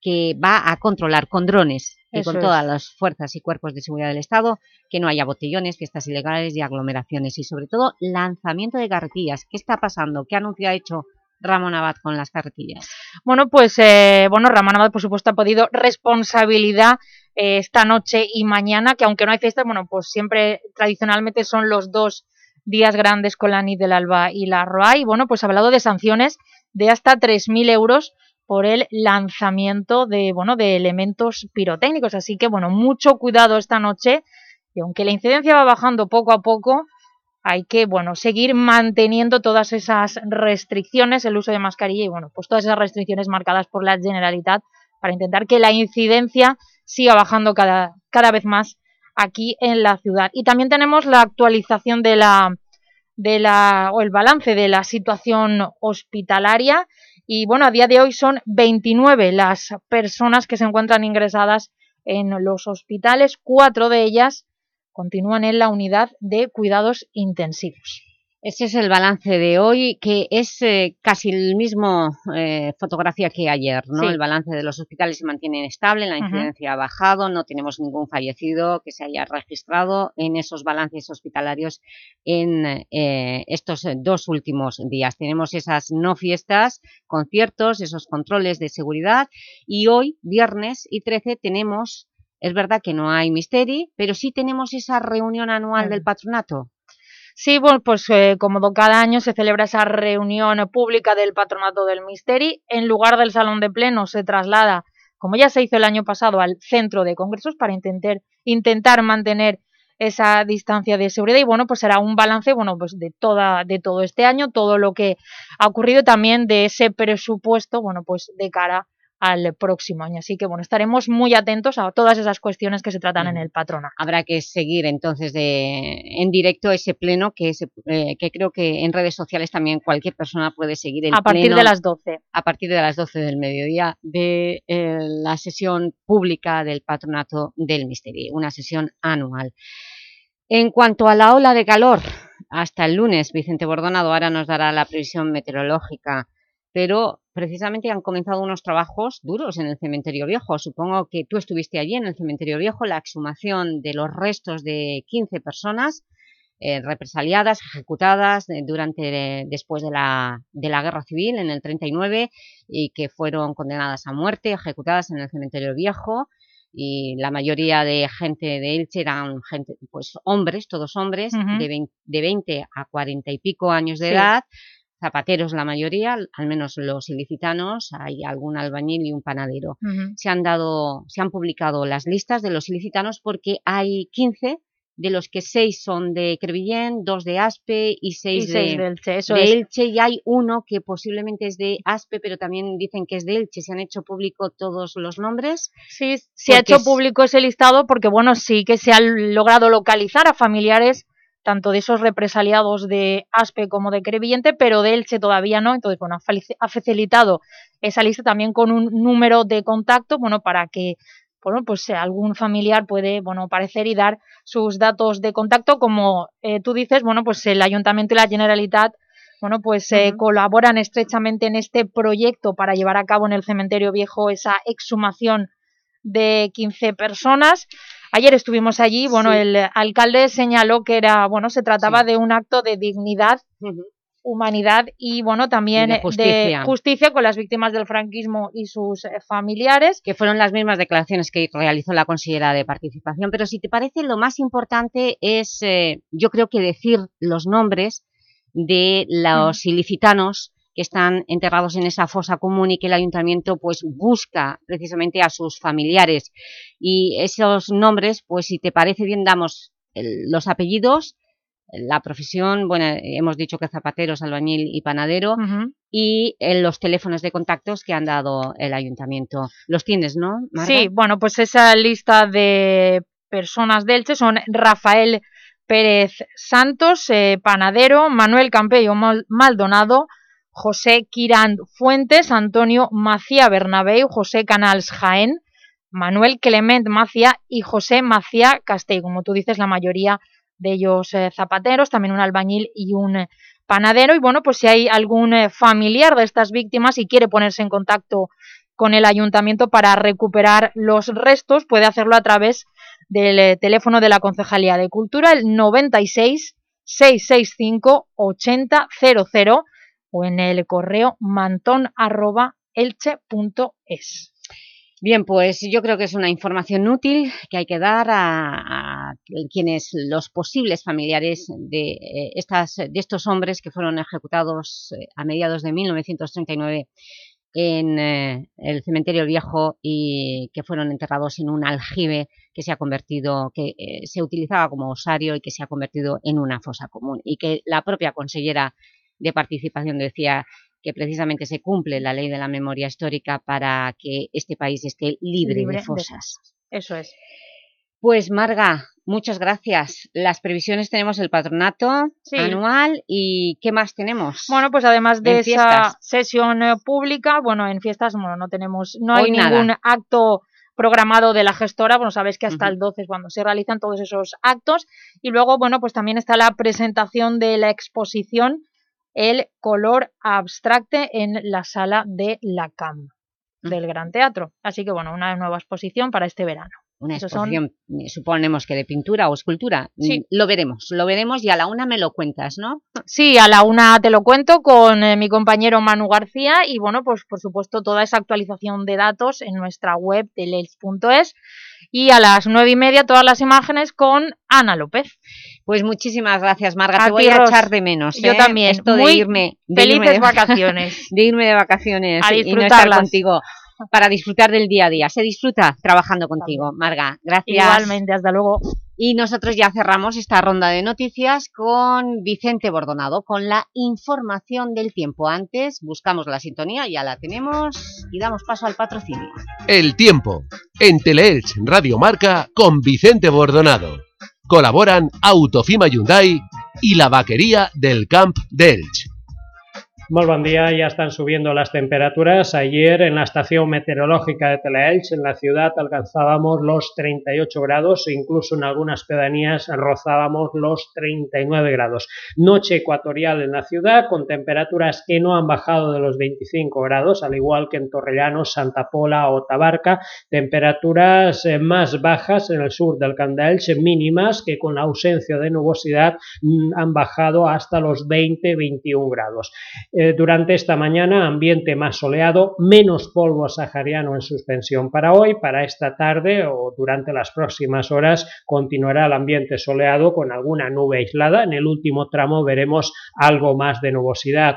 que va a controlar con drones y Eso con es. todas las fuerzas y cuerpos de seguridad del Estado que no haya botellones, fiestas ilegales y aglomeraciones y sobre todo lanzamiento de carretillas. ¿Qué está pasando? ¿Qué anuncio ha hecho Ramón Abad con las carretillas? Bueno, pues eh, bueno, Ramón Abad, por supuesto, ha pedido responsabilidad eh, esta noche y mañana, que aunque no hay fiestas, bueno, pues siempre tradicionalmente son los dos días grandes con la NIT del Alba y la ROA. Y bueno, pues ha hablado de sanciones de hasta 3.000 euros por el lanzamiento de, bueno, de elementos pirotécnicos. Así que, bueno, mucho cuidado esta noche. Y aunque la incidencia va bajando poco a poco, hay que bueno seguir manteniendo todas esas restricciones, el uso de mascarilla y bueno, pues todas esas restricciones marcadas por la Generalitat para intentar que la incidencia siga bajando cada, cada vez más aquí en la ciudad. Y también tenemos la actualización de la de la o el balance de la situación hospitalaria y bueno, a día de hoy son 29 las personas que se encuentran ingresadas en los hospitales, cuatro de ellas continúan en la unidad de cuidados intensivos. Ese es el balance de hoy, que es eh, casi el mismo eh, fotografía que ayer, ¿no? Sí. El balance de los hospitales se mantiene estable, la incidencia ha bajado, no tenemos ningún fallecido que se haya registrado en esos balances hospitalarios en eh, estos dos últimos días. Tenemos esas no fiestas, conciertos, esos controles de seguridad y hoy, viernes y 13, tenemos, es verdad que no hay misteri, pero sí tenemos esa reunión anual del patronato. Sí, bueno, pues eh, como cada año se celebra esa reunión pública del Patronato del Misteri, en lugar del Salón de Pleno se traslada, como ya se hizo el año pasado, al Centro de Congresos para intentar, intentar mantener esa distancia de seguridad y bueno, pues será un balance bueno, pues de, toda, de todo este año, todo lo que ha ocurrido también de ese presupuesto, bueno, pues de cara al próximo año. Así que bueno, estaremos muy atentos a todas esas cuestiones que se tratan en el patronato. Habrá que seguir entonces de, en directo ese pleno que, se- eh, que creo que en redes sociales también cualquier persona puede seguir el A partir pleno de las 12. a partir de las 12 del mediodía de eh, la sesión pública del Patronato del Misterio, una sesión anual. En cuanto a la ola de calor, hasta el lunes Vicente Bordonado ahora nos dará la previsión meteorológica, pero precisamente han comenzado unos trabajos duros en el cementerio viejo. Supongo que tú estuviste allí en el cementerio viejo, la exhumación de los restos de 15 personas eh, represaliadas, ejecutadas eh, durante, después de la, de la Guerra Civil en el 39 y que fueron condenadas a muerte, ejecutadas en el cementerio viejo y la mayoría de gente de Elche eran gente, pues hombres, todos hombres, de, 20, de 20 a 40 y pico años de Sí. edad, zapateros la mayoría, al menos los ilicitanos, hay algún albañil y un panadero. Se han dado, se han publicado las listas de los ilicitanos porque hay 15 de los que 6 son de Crevillén, 2 de Aspe y 6 Y seis de, de Elche, eso de es. Elche y hay uno que posiblemente es de Aspe, pero también dicen que es de Elche. ¿Se han hecho público todos los nombres? Sí, se ha hecho público ese listado porque, bueno, sí que se han logrado localizar a familiares tanto de esos represaliados de Aspe como de Crevillente, pero de Elche todavía no. Entonces, bueno, ha facilitado esa lista también con un número de contacto, bueno, para que bueno, pues eh, algún familiar puede, bueno, aparecer y dar sus datos de contacto, como eh, tú dices, bueno, pues el Ayuntamiento y la Generalitat bueno, pues eh, colaboran estrechamente en este proyecto para llevar a cabo en el cementerio viejo esa exhumación de 15 personas. Ayer estuvimos allí, bueno, Sí. el alcalde señaló que era, bueno, se trataba de un acto de dignidad, humanidad y, bueno, también Y de justicia. justicia con las víctimas del franquismo y sus eh, familiares. Que fueron las mismas declaraciones que realizó la consellera de participación. Pero si te parece, lo más importante es, eh, yo creo que decir los nombres de los ilicitanos que están enterrados en esa fosa común y que el ayuntamiento pues busca precisamente a sus familiares. Y esos nombres, pues si te parece bien, damos el- los apellidos, la profesión, bueno, hemos dicho que zapateros, albañil y panadero, y eh, los teléfonos de contactos que han dado el ayuntamiento. Los tienes, ¿no, Marga? Sí, bueno, pues esa lista de personas de Elche son Rafael Pérez Santos, eh, panadero, Manuel Campello Mal- Maldonado, José Quirán Fuentes, Antonio Macía Bernabéu, José Canals Jaén, Manuel Clement Macía y José Macía Castell. Como tú dices, la mayoría de ellos eh, zapateros, también un albañil y un eh, panadero. Y bueno, pues si hay algún eh, familiar de estas víctimas y quiere ponerse en contacto con el ayuntamiento para recuperar los restos, puede hacerlo a través del teléfono de la Concejalía de Cultura, el 96 665 8000 o en el correo mantón arroba elche.es. Bien, pues yo creo que es una información útil que hay que dar a, quienes, los posibles familiares de, eh, estas, de estos hombres que fueron ejecutados eh, a mediados de 1939 en eh, el cementerio viejo y que fueron enterrados en un aljibe que se ha convertido, que se utilizaba como osario y que se ha convertido en una fosa común y que la propia consellera de participación decía que precisamente se cumple la ley de la memoria histórica para que este país esté libre, Libre de de fosas. Eso es. Pues Marga, muchas gracias. Las previsiones tenemos el patronato Sí. anual y ¿qué más tenemos? Bueno, pues además de esa sesión eh, pública, bueno, en fiestas bueno, no tenemos, no hay nada. ningún acto programado de la gestora, bueno, sabes que hasta el 12 es cuando se realizan todos esos actos, y luego, bueno, pues también está la presentación de la exposición El color abstracte en la sala de la CAM del Gran Teatro. Así que, bueno, una nueva exposición para este verano. Una exposición, eh, suponemos que de pintura o escultura. Sí. Mm, Lo veremos, lo veremos y a la una me lo cuentas, ¿no? Sí, a la una te lo cuento con eh, mi compañero Manu García y bueno, pues por supuesto toda esa actualización de datos en nuestra web de lels.es y a las nueve y media todas las imágenes con Ana López. Pues muchísimas gracias, Marga. A Te voy a echar de menos. Yo ¿eh? también. Esto de irme. de felices irme de vaca- vacaciones. De irme de vacaciones A y no estar contigo para disfrutar del día a día. Se disfruta trabajando contigo, Marga. Gracias. Igualmente, hasta luego. Y nosotros ya cerramos esta ronda de noticias con Vicente Bordonado, con la información del tiempo. Antes buscamos la sintonía, ya la tenemos, y damos paso al patrocinio. El tiempo. En Teleelch Radio Marca con Vicente Bordonado. Colaboran Autofima Hyundai y la vaquería del Camp d'Elch. Molt bon dia, ya están subiendo las temperaturas. Ayer en la estación meteorológica de Telaelch, en la ciudad, alcanzábamos los 38 grados incluso en algunas pedanías rozábamos los 39 grados. Noche ecuatorial en la ciudad con temperaturas que no han bajado de los 25 grados, al igual que en Torrellano, Santa Pola o Tabarca. Temperaturas eh, más bajas en el sur del Candelch, mínimas que con la ausencia de nubosidad mm, han bajado hasta los 20-21 grados. Eh, durante esta mañana, ambiente más soleado, menos polvo sahariano en suspensión para hoy. Para esta tarde o durante las próximas horas continuará el ambiente soleado con alguna nube aislada. En el último tramo veremos algo más de nubosidad.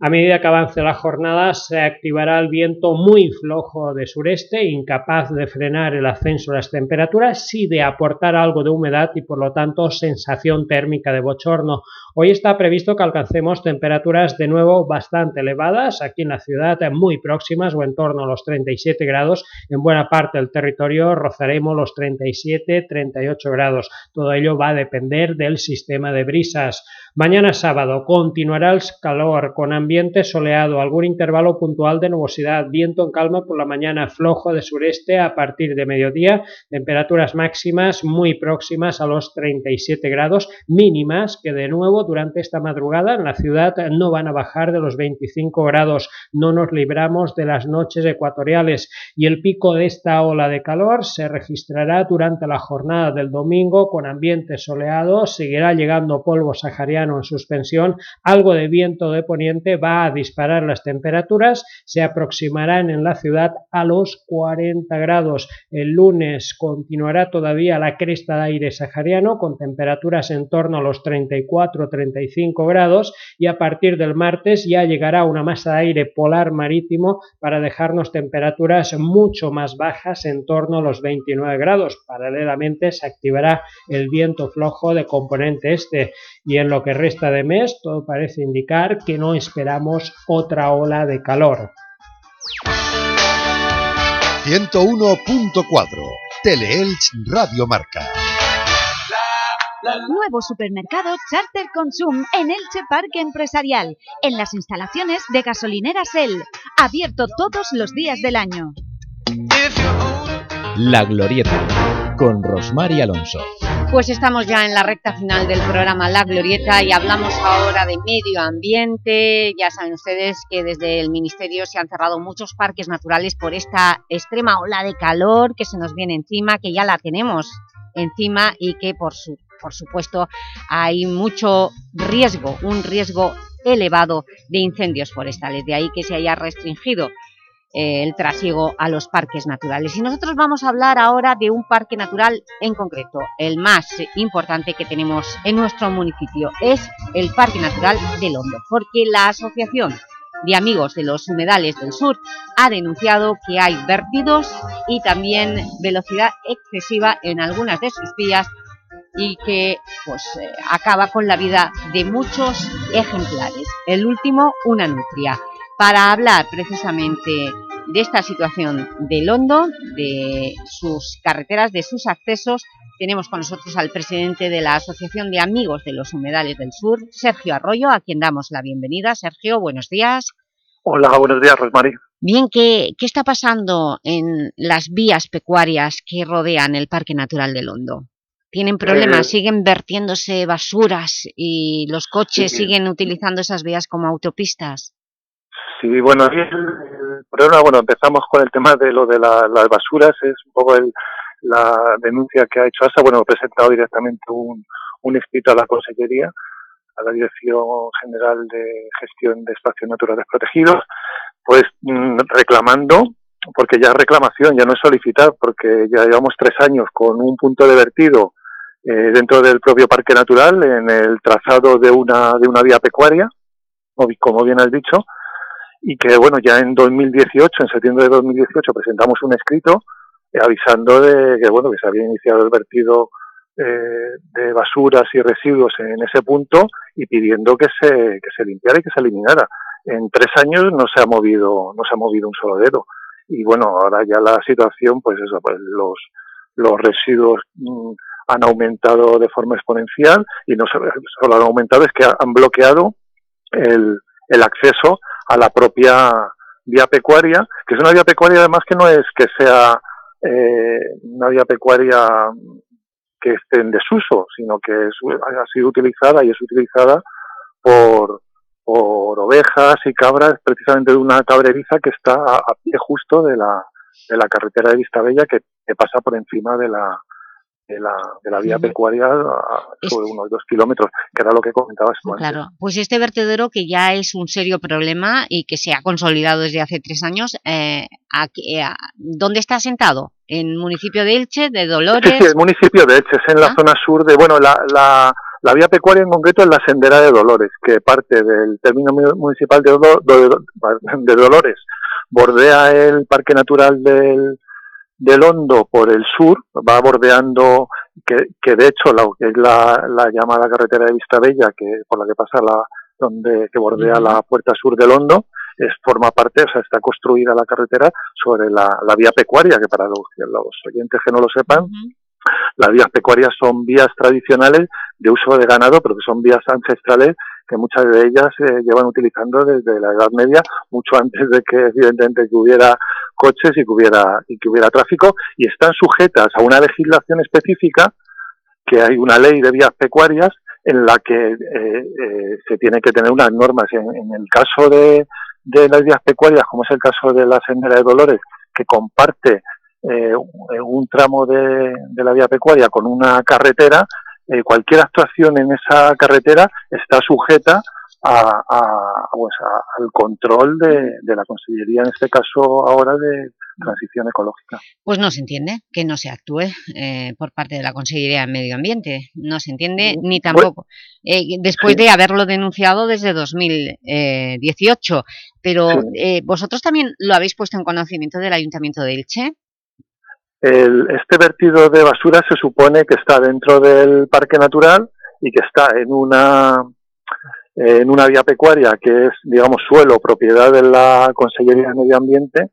A medida que avance la jornada se activará el viento muy flojo de sureste, incapaz de frenar el ascenso de las temperaturas, sí de aportar algo de humedad y por lo tanto sensación térmica de bochorno. Hoy está previsto que alcancemos temperaturas de nuevo bastante elevadas, aquí en la ciudad muy próximas o en torno a los 37 grados, en buena parte del territorio rozaremos los 37-38 grados. Todo ello va a depender del sistema de brisas. Mañana sábado continuará el calor con ambiente soleado, algún intervalo puntual de nubosidad, viento en calma por la mañana, flojo de sureste a partir de mediodía, temperaturas máximas muy próximas a los 37 grados, mínimas que de nuevo durante esta madrugada en la ciudad no van a bajar de los 25 grados, no nos libramos de las noches ecuatoriales y el pico de esta ola de calor se registrará durante la jornada del domingo con ambiente soleado, seguirá llegando polvo sahariano en suspensión, algo de viento de poniente va a disparar las temperaturas, se aproximarán en la ciudad a los 40 grados. El lunes continuará todavía la cresta de aire sahariano con temperaturas en torno a los 34-35 grados y a partir del martes ya llegará una masa de aire polar marítimo para dejarnos temperaturas mucho más bajas en torno a los 29 grados. Paralelamente se activará el viento flojo de componente este y en lo que resta de mes todo parece indicar que no esperamos otra ola de calor. 101.4 Teleelch Radio Marca. Nuevo supermercado Charter Consum en Elche Parque Empresarial, en las instalaciones de gasolineras El, abierto todos los días del año. La Glorieta, con Rosmar y Alonso. Pues estamos ya en la recta final del programa La Glorieta y hablamos ahora de medio ambiente. Ya saben ustedes que desde el Ministerio se han cerrado muchos parques naturales por esta extrema ola de calor que se nos viene encima, que ya la tenemos encima y que por, su, por supuesto hay mucho riesgo, un riesgo elevado de incendios forestales. De ahí que se haya restringido el trasiego a los parques naturales. Y nosotros vamos a hablar ahora de un parque natural en concreto, el más importante que tenemos en nuestro municipio, es el Parque Natural del Hondo, porque la Asociación de Amigos de los Humedales del Sur ha denunciado que hay vertidos y también velocidad excesiva en algunas de sus vías y que pues, eh, acaba con la vida de muchos ejemplares. El último, una nutria para hablar precisamente de esta situación de Londo, de sus carreteras, de sus accesos, tenemos con nosotros al presidente de la Asociación de Amigos de los Humedales del Sur, Sergio Arroyo, a quien damos la bienvenida. Sergio, buenos días. Hola, buenos días, Rosmarie. Bien, ¿qué, ¿qué está pasando en las vías pecuarias que rodean el Parque Natural de Londo? ¿Tienen problemas? Eh, ¿Siguen vertiéndose basuras y los coches Sí. siguen utilizando esas vías como autopistas? Sí, bueno, el, el bueno, empezamos con el tema de lo de la- las basuras, es un poco el- la denuncia que ha hecho ASA, bueno, he presentado directamente un, un escrito a la Consellería, a la Dirección General de Gestión de Espacios Naturales Protegidos, pues mm, reclamando, porque ya es reclamación, ya no es solicitar, porque ya llevamos tres años con un punto de vertido eh, dentro del propio Parque Natural, en el trazado de una, de una vía pecuaria, como bien has dicho, y que bueno, ya en 2018, en septiembre de 2018, presentamos un escrito eh, avisando de que bueno, que se había iniciado el vertido eh, de basuras y residuos en ese punto y pidiendo que se, que se limpiara y que se eliminara. En tres años no se ha movido, no se ha movido un solo dedo. Y bueno, ahora ya la situación, pues eso, pues los, los residuos mm, han aumentado de forma exponencial y no solo solo han aumentado, es que han bloqueado el, el acceso a la propia vía pecuaria, que es una vía pecuaria además que no es que sea eh, una vía pecuaria que esté en desuso, sino que es, ha sido utilizada y es utilizada por, por ovejas y cabras, precisamente de una cabreriza que está a, pie justo de la, de la carretera de Vistabella que pasa por encima de la, de la, de la vía pecuaria a- sobre unos dos kilómetros, que era lo que comentabas tú antes. Claro, pues este vertedero que ya es un serio problema y que se ha consolidado desde hace tres años, eh, aquí- eh, ¿dónde está asentado? ¿En municipio de Elche, de Sí, Dolores? sí, el municipio de Elche, es en la zona sur de, bueno, la, la, la vía pecuaria en concreto es la sendera de Dolores, que parte del término mu- municipal de, de Dolores, bordea el Parque Natural del, del Hondo por el sur, va bordeando, que, que de hecho la, que es la, la llamada carretera de Vistabella, que por la que pasa la, donde, que bordea la puerta sur del Hondo, es, forma parte, o sea, está construida la carretera sobre la, la vía pecuaria, que para los, los oyentes que no lo sepan, las vías pecuarias son vías tradicionales de uso de ganado, pero que son vías ancestrales que muchas de ellas se llevan utilizando desde la Edad Media, mucho antes de que evidentemente que hubiera coches y que hubiera, y que hubiera tráfico, y están sujetas a una legislación específica, que hay una ley de vías pecuarias en la que eh, eh, se tiene que tener unas normas. En, en el caso de, de las vías pecuarias, como es el caso de la Sendera de Dolores, que comparte eh, un tramo de, de la vía pecuaria con una carretera, eh, cualquier actuación en esa carretera está sujeta a, a- pues a- al control de, de la Consellería, en este caso ahora de Transición Ecológica. Pues no se entiende que no se actúe eh, por parte de la Consejería de Medio Ambiente. No se entiende ni tampoco. eh, después sí. de haberlo denunciado desde 2018. Pero, Sí. eh, ¿vosotros también lo habéis puesto en conocimiento del Ayuntamiento de Elche? El- este vertido de basura se supone que está dentro del parque natural y que está en una en una vía pecuaria que es, digamos, suelo, propiedad de la Consellería de Medio Ambiente.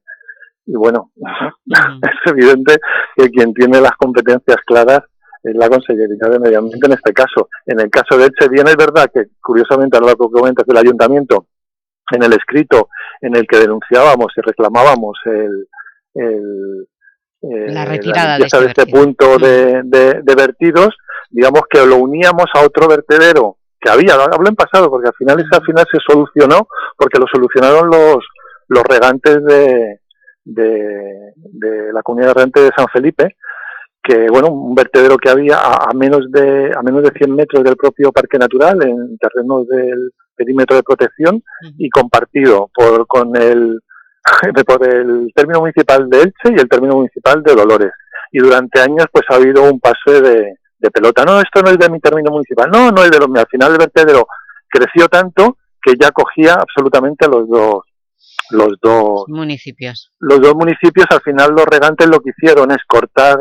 Y bueno, es evidente que quien tiene las competencias claras es la Consellería de Medio Ambiente en este caso. En el caso de Elche, bien es verdad que, curiosamente, ahora lo que comentas del Ayuntamiento, en el escrito en el que denunciábamos y reclamábamos el, el, eh, La retirada de limpieza este de este punto de, de- de vertidos, digamos que lo uníamos a otro vertedero que había, hablo en pasado, porque al final ese al final se solucionó, porque lo solucionaron los, los regantes de, de, de la comunidad de regantes de San Felipe, que bueno, un vertedero que había a, a menos de a menos de 100 metros del propio parque natural, en terrenos del perímetro de protección y compartido por con el por el término municipal de Elche y el término municipal de Dolores. Y durante años pues ha habido un pase de, de pelota. No, esto no es de mi término municipal. No, no es de los míos. Al final el vertedero creció tanto que ya cogía absolutamente los dos los dos Municipios. los dos municipios al final los regantes lo que hicieron es cortar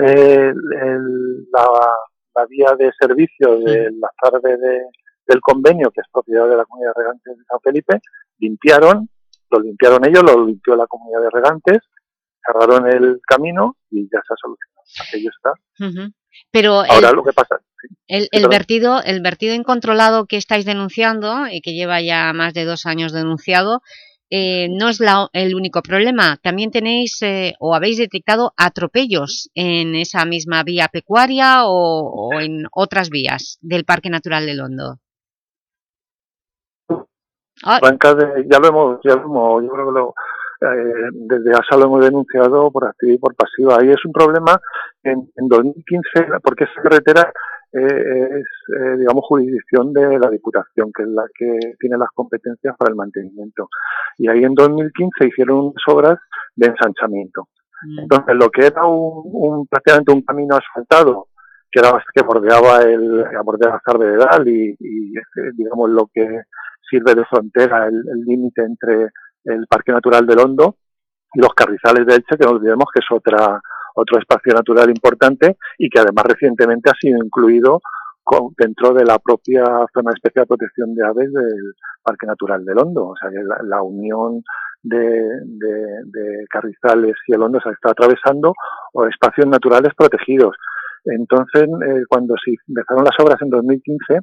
eh, el- la, la vía de servicio de la tarde de, del convenio, que es propiedad de la comunidad de regantes de San Felipe, limpiaron, lo limpiaron ellos, lo limpió la comunidad de regantes, cerraron el camino y ya se ha solucionado. Aquello está. Pero Ahora el, lo que pasa, el, sí, el vertido, el vertido incontrolado que estáis denunciando y que lleva ya más de dos años denunciado, eh, no es la- el único problema. También tenéis eh, o habéis detectado atropellos en esa misma vía pecuaria o, o en otras vías del Parque Natural del Hondo. Ah, de- ya lo hemos, ya lo hemos, yo creo que lo, eh, desde ASA lo hemos denunciado por activa y por pasiva. Ahí es un problema en, en 2015, porque esa carretera eh, es, eh, digamos, jurisdicción de la Diputación, que es la que tiene las competencias para el mantenimiento. Y ahí en 2015 hicieron unas obras de ensanchamiento. Entonces, lo que era un, un- prácticamente un camino asfaltado, que era que bordeaba el, bordeaba Dal y, y, eh, digamos, lo que sirve de frontera, el límite entre el Parque Natural del Hondo y los carrizales de Elche, que no olvidemos que es otra, otro espacio natural importante y que además recientemente ha sido incluido dentro de la propia zona de especial protección de aves del Parque Natural del Hondo. O sea que la, unión de, de- de Carrizales y el Hondo se está atravesando o espacios naturales protegidos. Entonces, eh, cuando se empezaron las obras en 2015,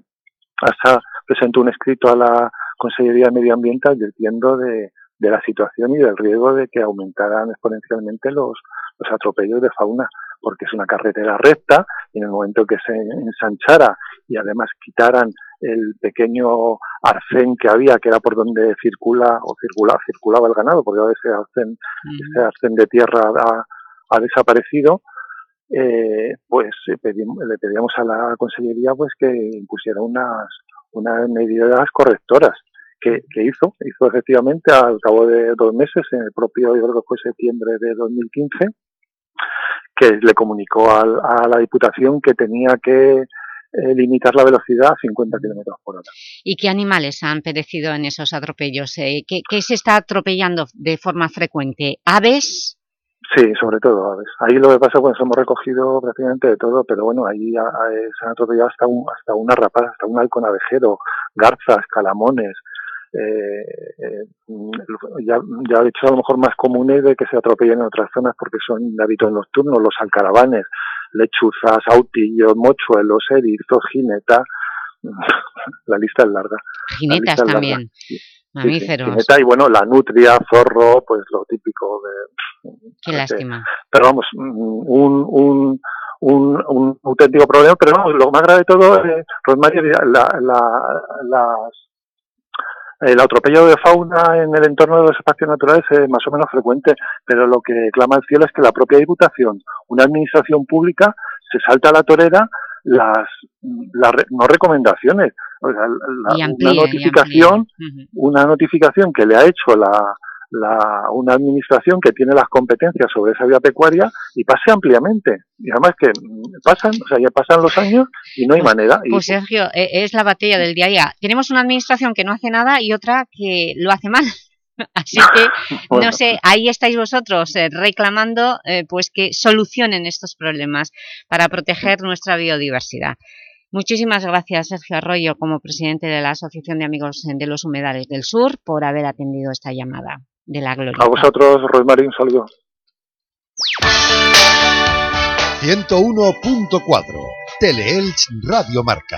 ASA presentó un escrito a la Consellería de Medio Ambiente advirtiendo de, de la situación y del riesgo de que aumentaran exponencialmente los, los atropellos de fauna, porque es una carretera recta y en el momento que se ensanchara y además quitaran el pequeño arcén que había, que era por donde circula o circula, circulaba el ganado, porque ahora ese arcén, ese arcén de tierra ha, ha desaparecido, eh, pues eh, le pedíamos a la Consellería pues que impusiera unas, unas medidas correctoras que, hizo, hizo efectivamente al cabo de dos meses, en el propio, creo que fue septiembre de 2015, que le comunicó a la Diputación que tenía que eh, limitar la velocidad a 50 kilómetros por hora. ¿Y qué animales han perecido en esos atropellos? Eh, ¿qué, se está atropellando de forma frecuente? ¿Aves? Sí, sobre todo aves. Ahí lo que pasa, bueno, hemos recogido prácticamente de todo, pero bueno, ahí se han atropellado hasta, un, hasta una rapada, hasta un halcón abejero, garzas, calamones, eh, eh, ya, ya de hecho a lo mejor más comunes de que se atropellen en otras zonas porque son de hábitos nocturnos, los alcaravanes, lechuzas, autillos, mochuelos, erizos, jineta, la lista es larga. Jinetas también. Mamíferos. y bueno, la nutria, zorro, pues lo típico de... Qué lástima. Pero vamos, un, un, un, un auténtico problema, pero vamos, lo más grave de todo, eh, Rosmarie, la, la, las el atropello de fauna en el entorno de los espacios naturales es más o menos frecuente, pero lo que clama el cielo es que la propia Diputación, una administración pública, se salta a la torera las, las no recomendaciones, una notificación, una notificación que le ha hecho la, la, una administración que tiene las competencias sobre esa vía pecuaria y pase ampliamente. Y además que pasan, o sea, ya pasan los años y no hay pues, manera. Pues Sergio, e, es la batalla del día a día. Tenemos una administración que no hace nada y otra que lo hace mal. Así que, no sé, ahí estáis vosotros eh, reclamando eh, pues que solucionen estos problemas para proteger nuestra biodiversidad. Muchísimas gracias, Sergio Arroyo, como presidente de la Asociación de Amigos de los Humedales del Sur, por haber atendido esta llamada de la gloria. A vosotros, Rosmarín, un saludo. 101.4 Teleelch Radio Marca.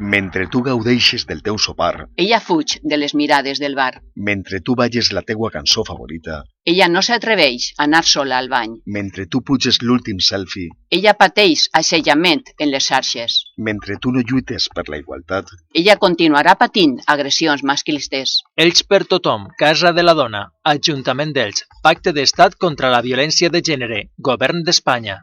Mentre tu gaudeixes del teu sopar, Ella fuig de les mirades del bar. mentre tu balles la teua cançó favorita, Ella no s'atreveix a anar sola al bany. mentre tu puges l'últim selfie, Ella pateix assetjament en les xarxes. mentre tu no lluites per la igualtat, Ella continuarà patint agressions masclistes. Ells per tothom, Casa de la Dona, Ajuntament d'Elx, Pacte d'Estat contra la Violència de Gènere, Govern d'Espanya.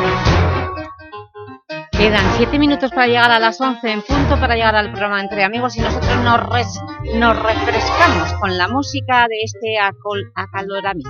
Quedan siete minutos para llegar a las 11 en punto para llegar al programa Entre Amigos y nosotros nos, res- nos refrescamos con la música de este acol- acaloramiento.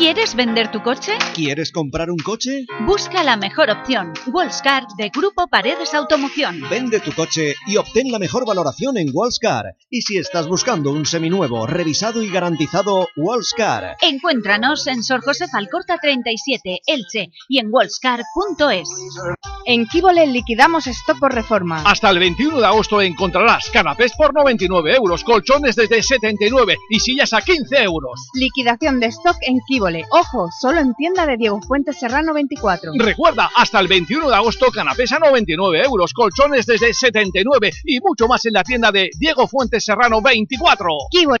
¿Quieres vender tu coche? ¿Quieres comprar un coche? Busca la mejor opción. Wallscar de Grupo Paredes Automoción. Vende tu coche y obtén la mejor valoración en Wallscar. Y si estás buscando un seminuevo, revisado y garantizado, Wallscar. Encuéntranos en Sor José Falcorta 37, Elche y en wallscar.es. En Kibole liquidamos stock por reforma. Hasta el 21 de agosto encontrarás canapés por 99 euros, colchones desde 79 y sillas a 15 euros. Liquidación de stock en Kibole. Ojo, solo en tienda de Diego Fuentes Serrano 24. Recuerda, hasta el 21 de agosto canapés a 99 euros, colchones desde 79 y mucho más en la tienda de Diego Fuentes Serrano 24. Kibole.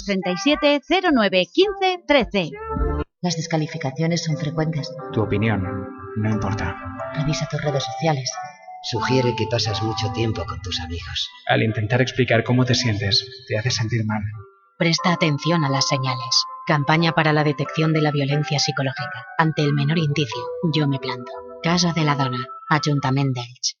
637 09 15 13. Las descalificaciones son frecuentes. Tu opinión no importa. Revisa tus redes sociales. Sugiere que pasas mucho tiempo con tus amigos. Al intentar explicar cómo te sientes, te hace sentir mal. Presta atención a las señales. Campaña para la detección de la violencia psicológica. Ante el menor indicio, yo me planto. Casa de la Dona, Ayuntamiento d'Elx.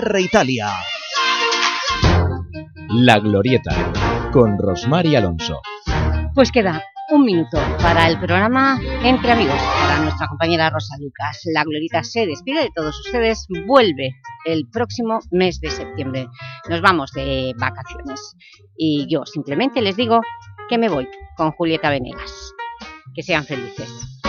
R Italia. La Glorieta, con Rosmar y Alonso. Pues queda un minuto para el programa Entre Amigos, para nuestra compañera Rosa Lucas. La Glorita se despide de todos ustedes, vuelve el próximo mes de septiembre. Nos vamos de vacaciones y yo simplemente les digo que me voy con Julieta Venegas. Que sean felices.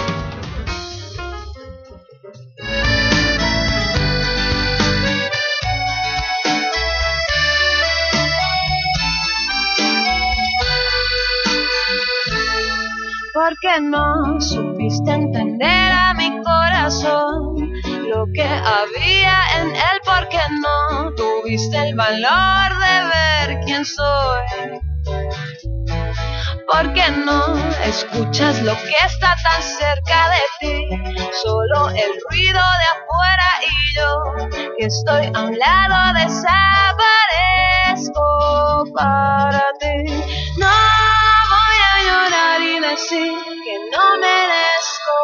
Porque no supiste entender a mi corazón lo que había en él, porque no tuviste el valor de ver quién soy. Porque no escuchas lo que está tan cerca de ti, solo el ruido de afuera y yo que estoy a un lado desaparezco para ti. No que no merezco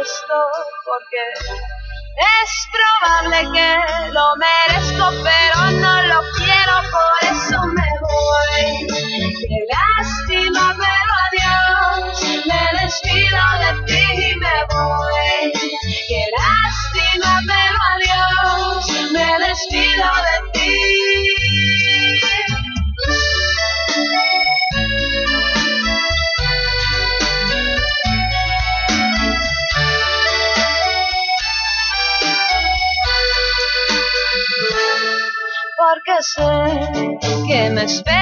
esto porque es probable que lo merezco pero no lo quiero por eso me voy. Qué lástima pero adiós me despido de ti y me voy. Qué lástima pero adiós me despido de ti porque sé que me espera.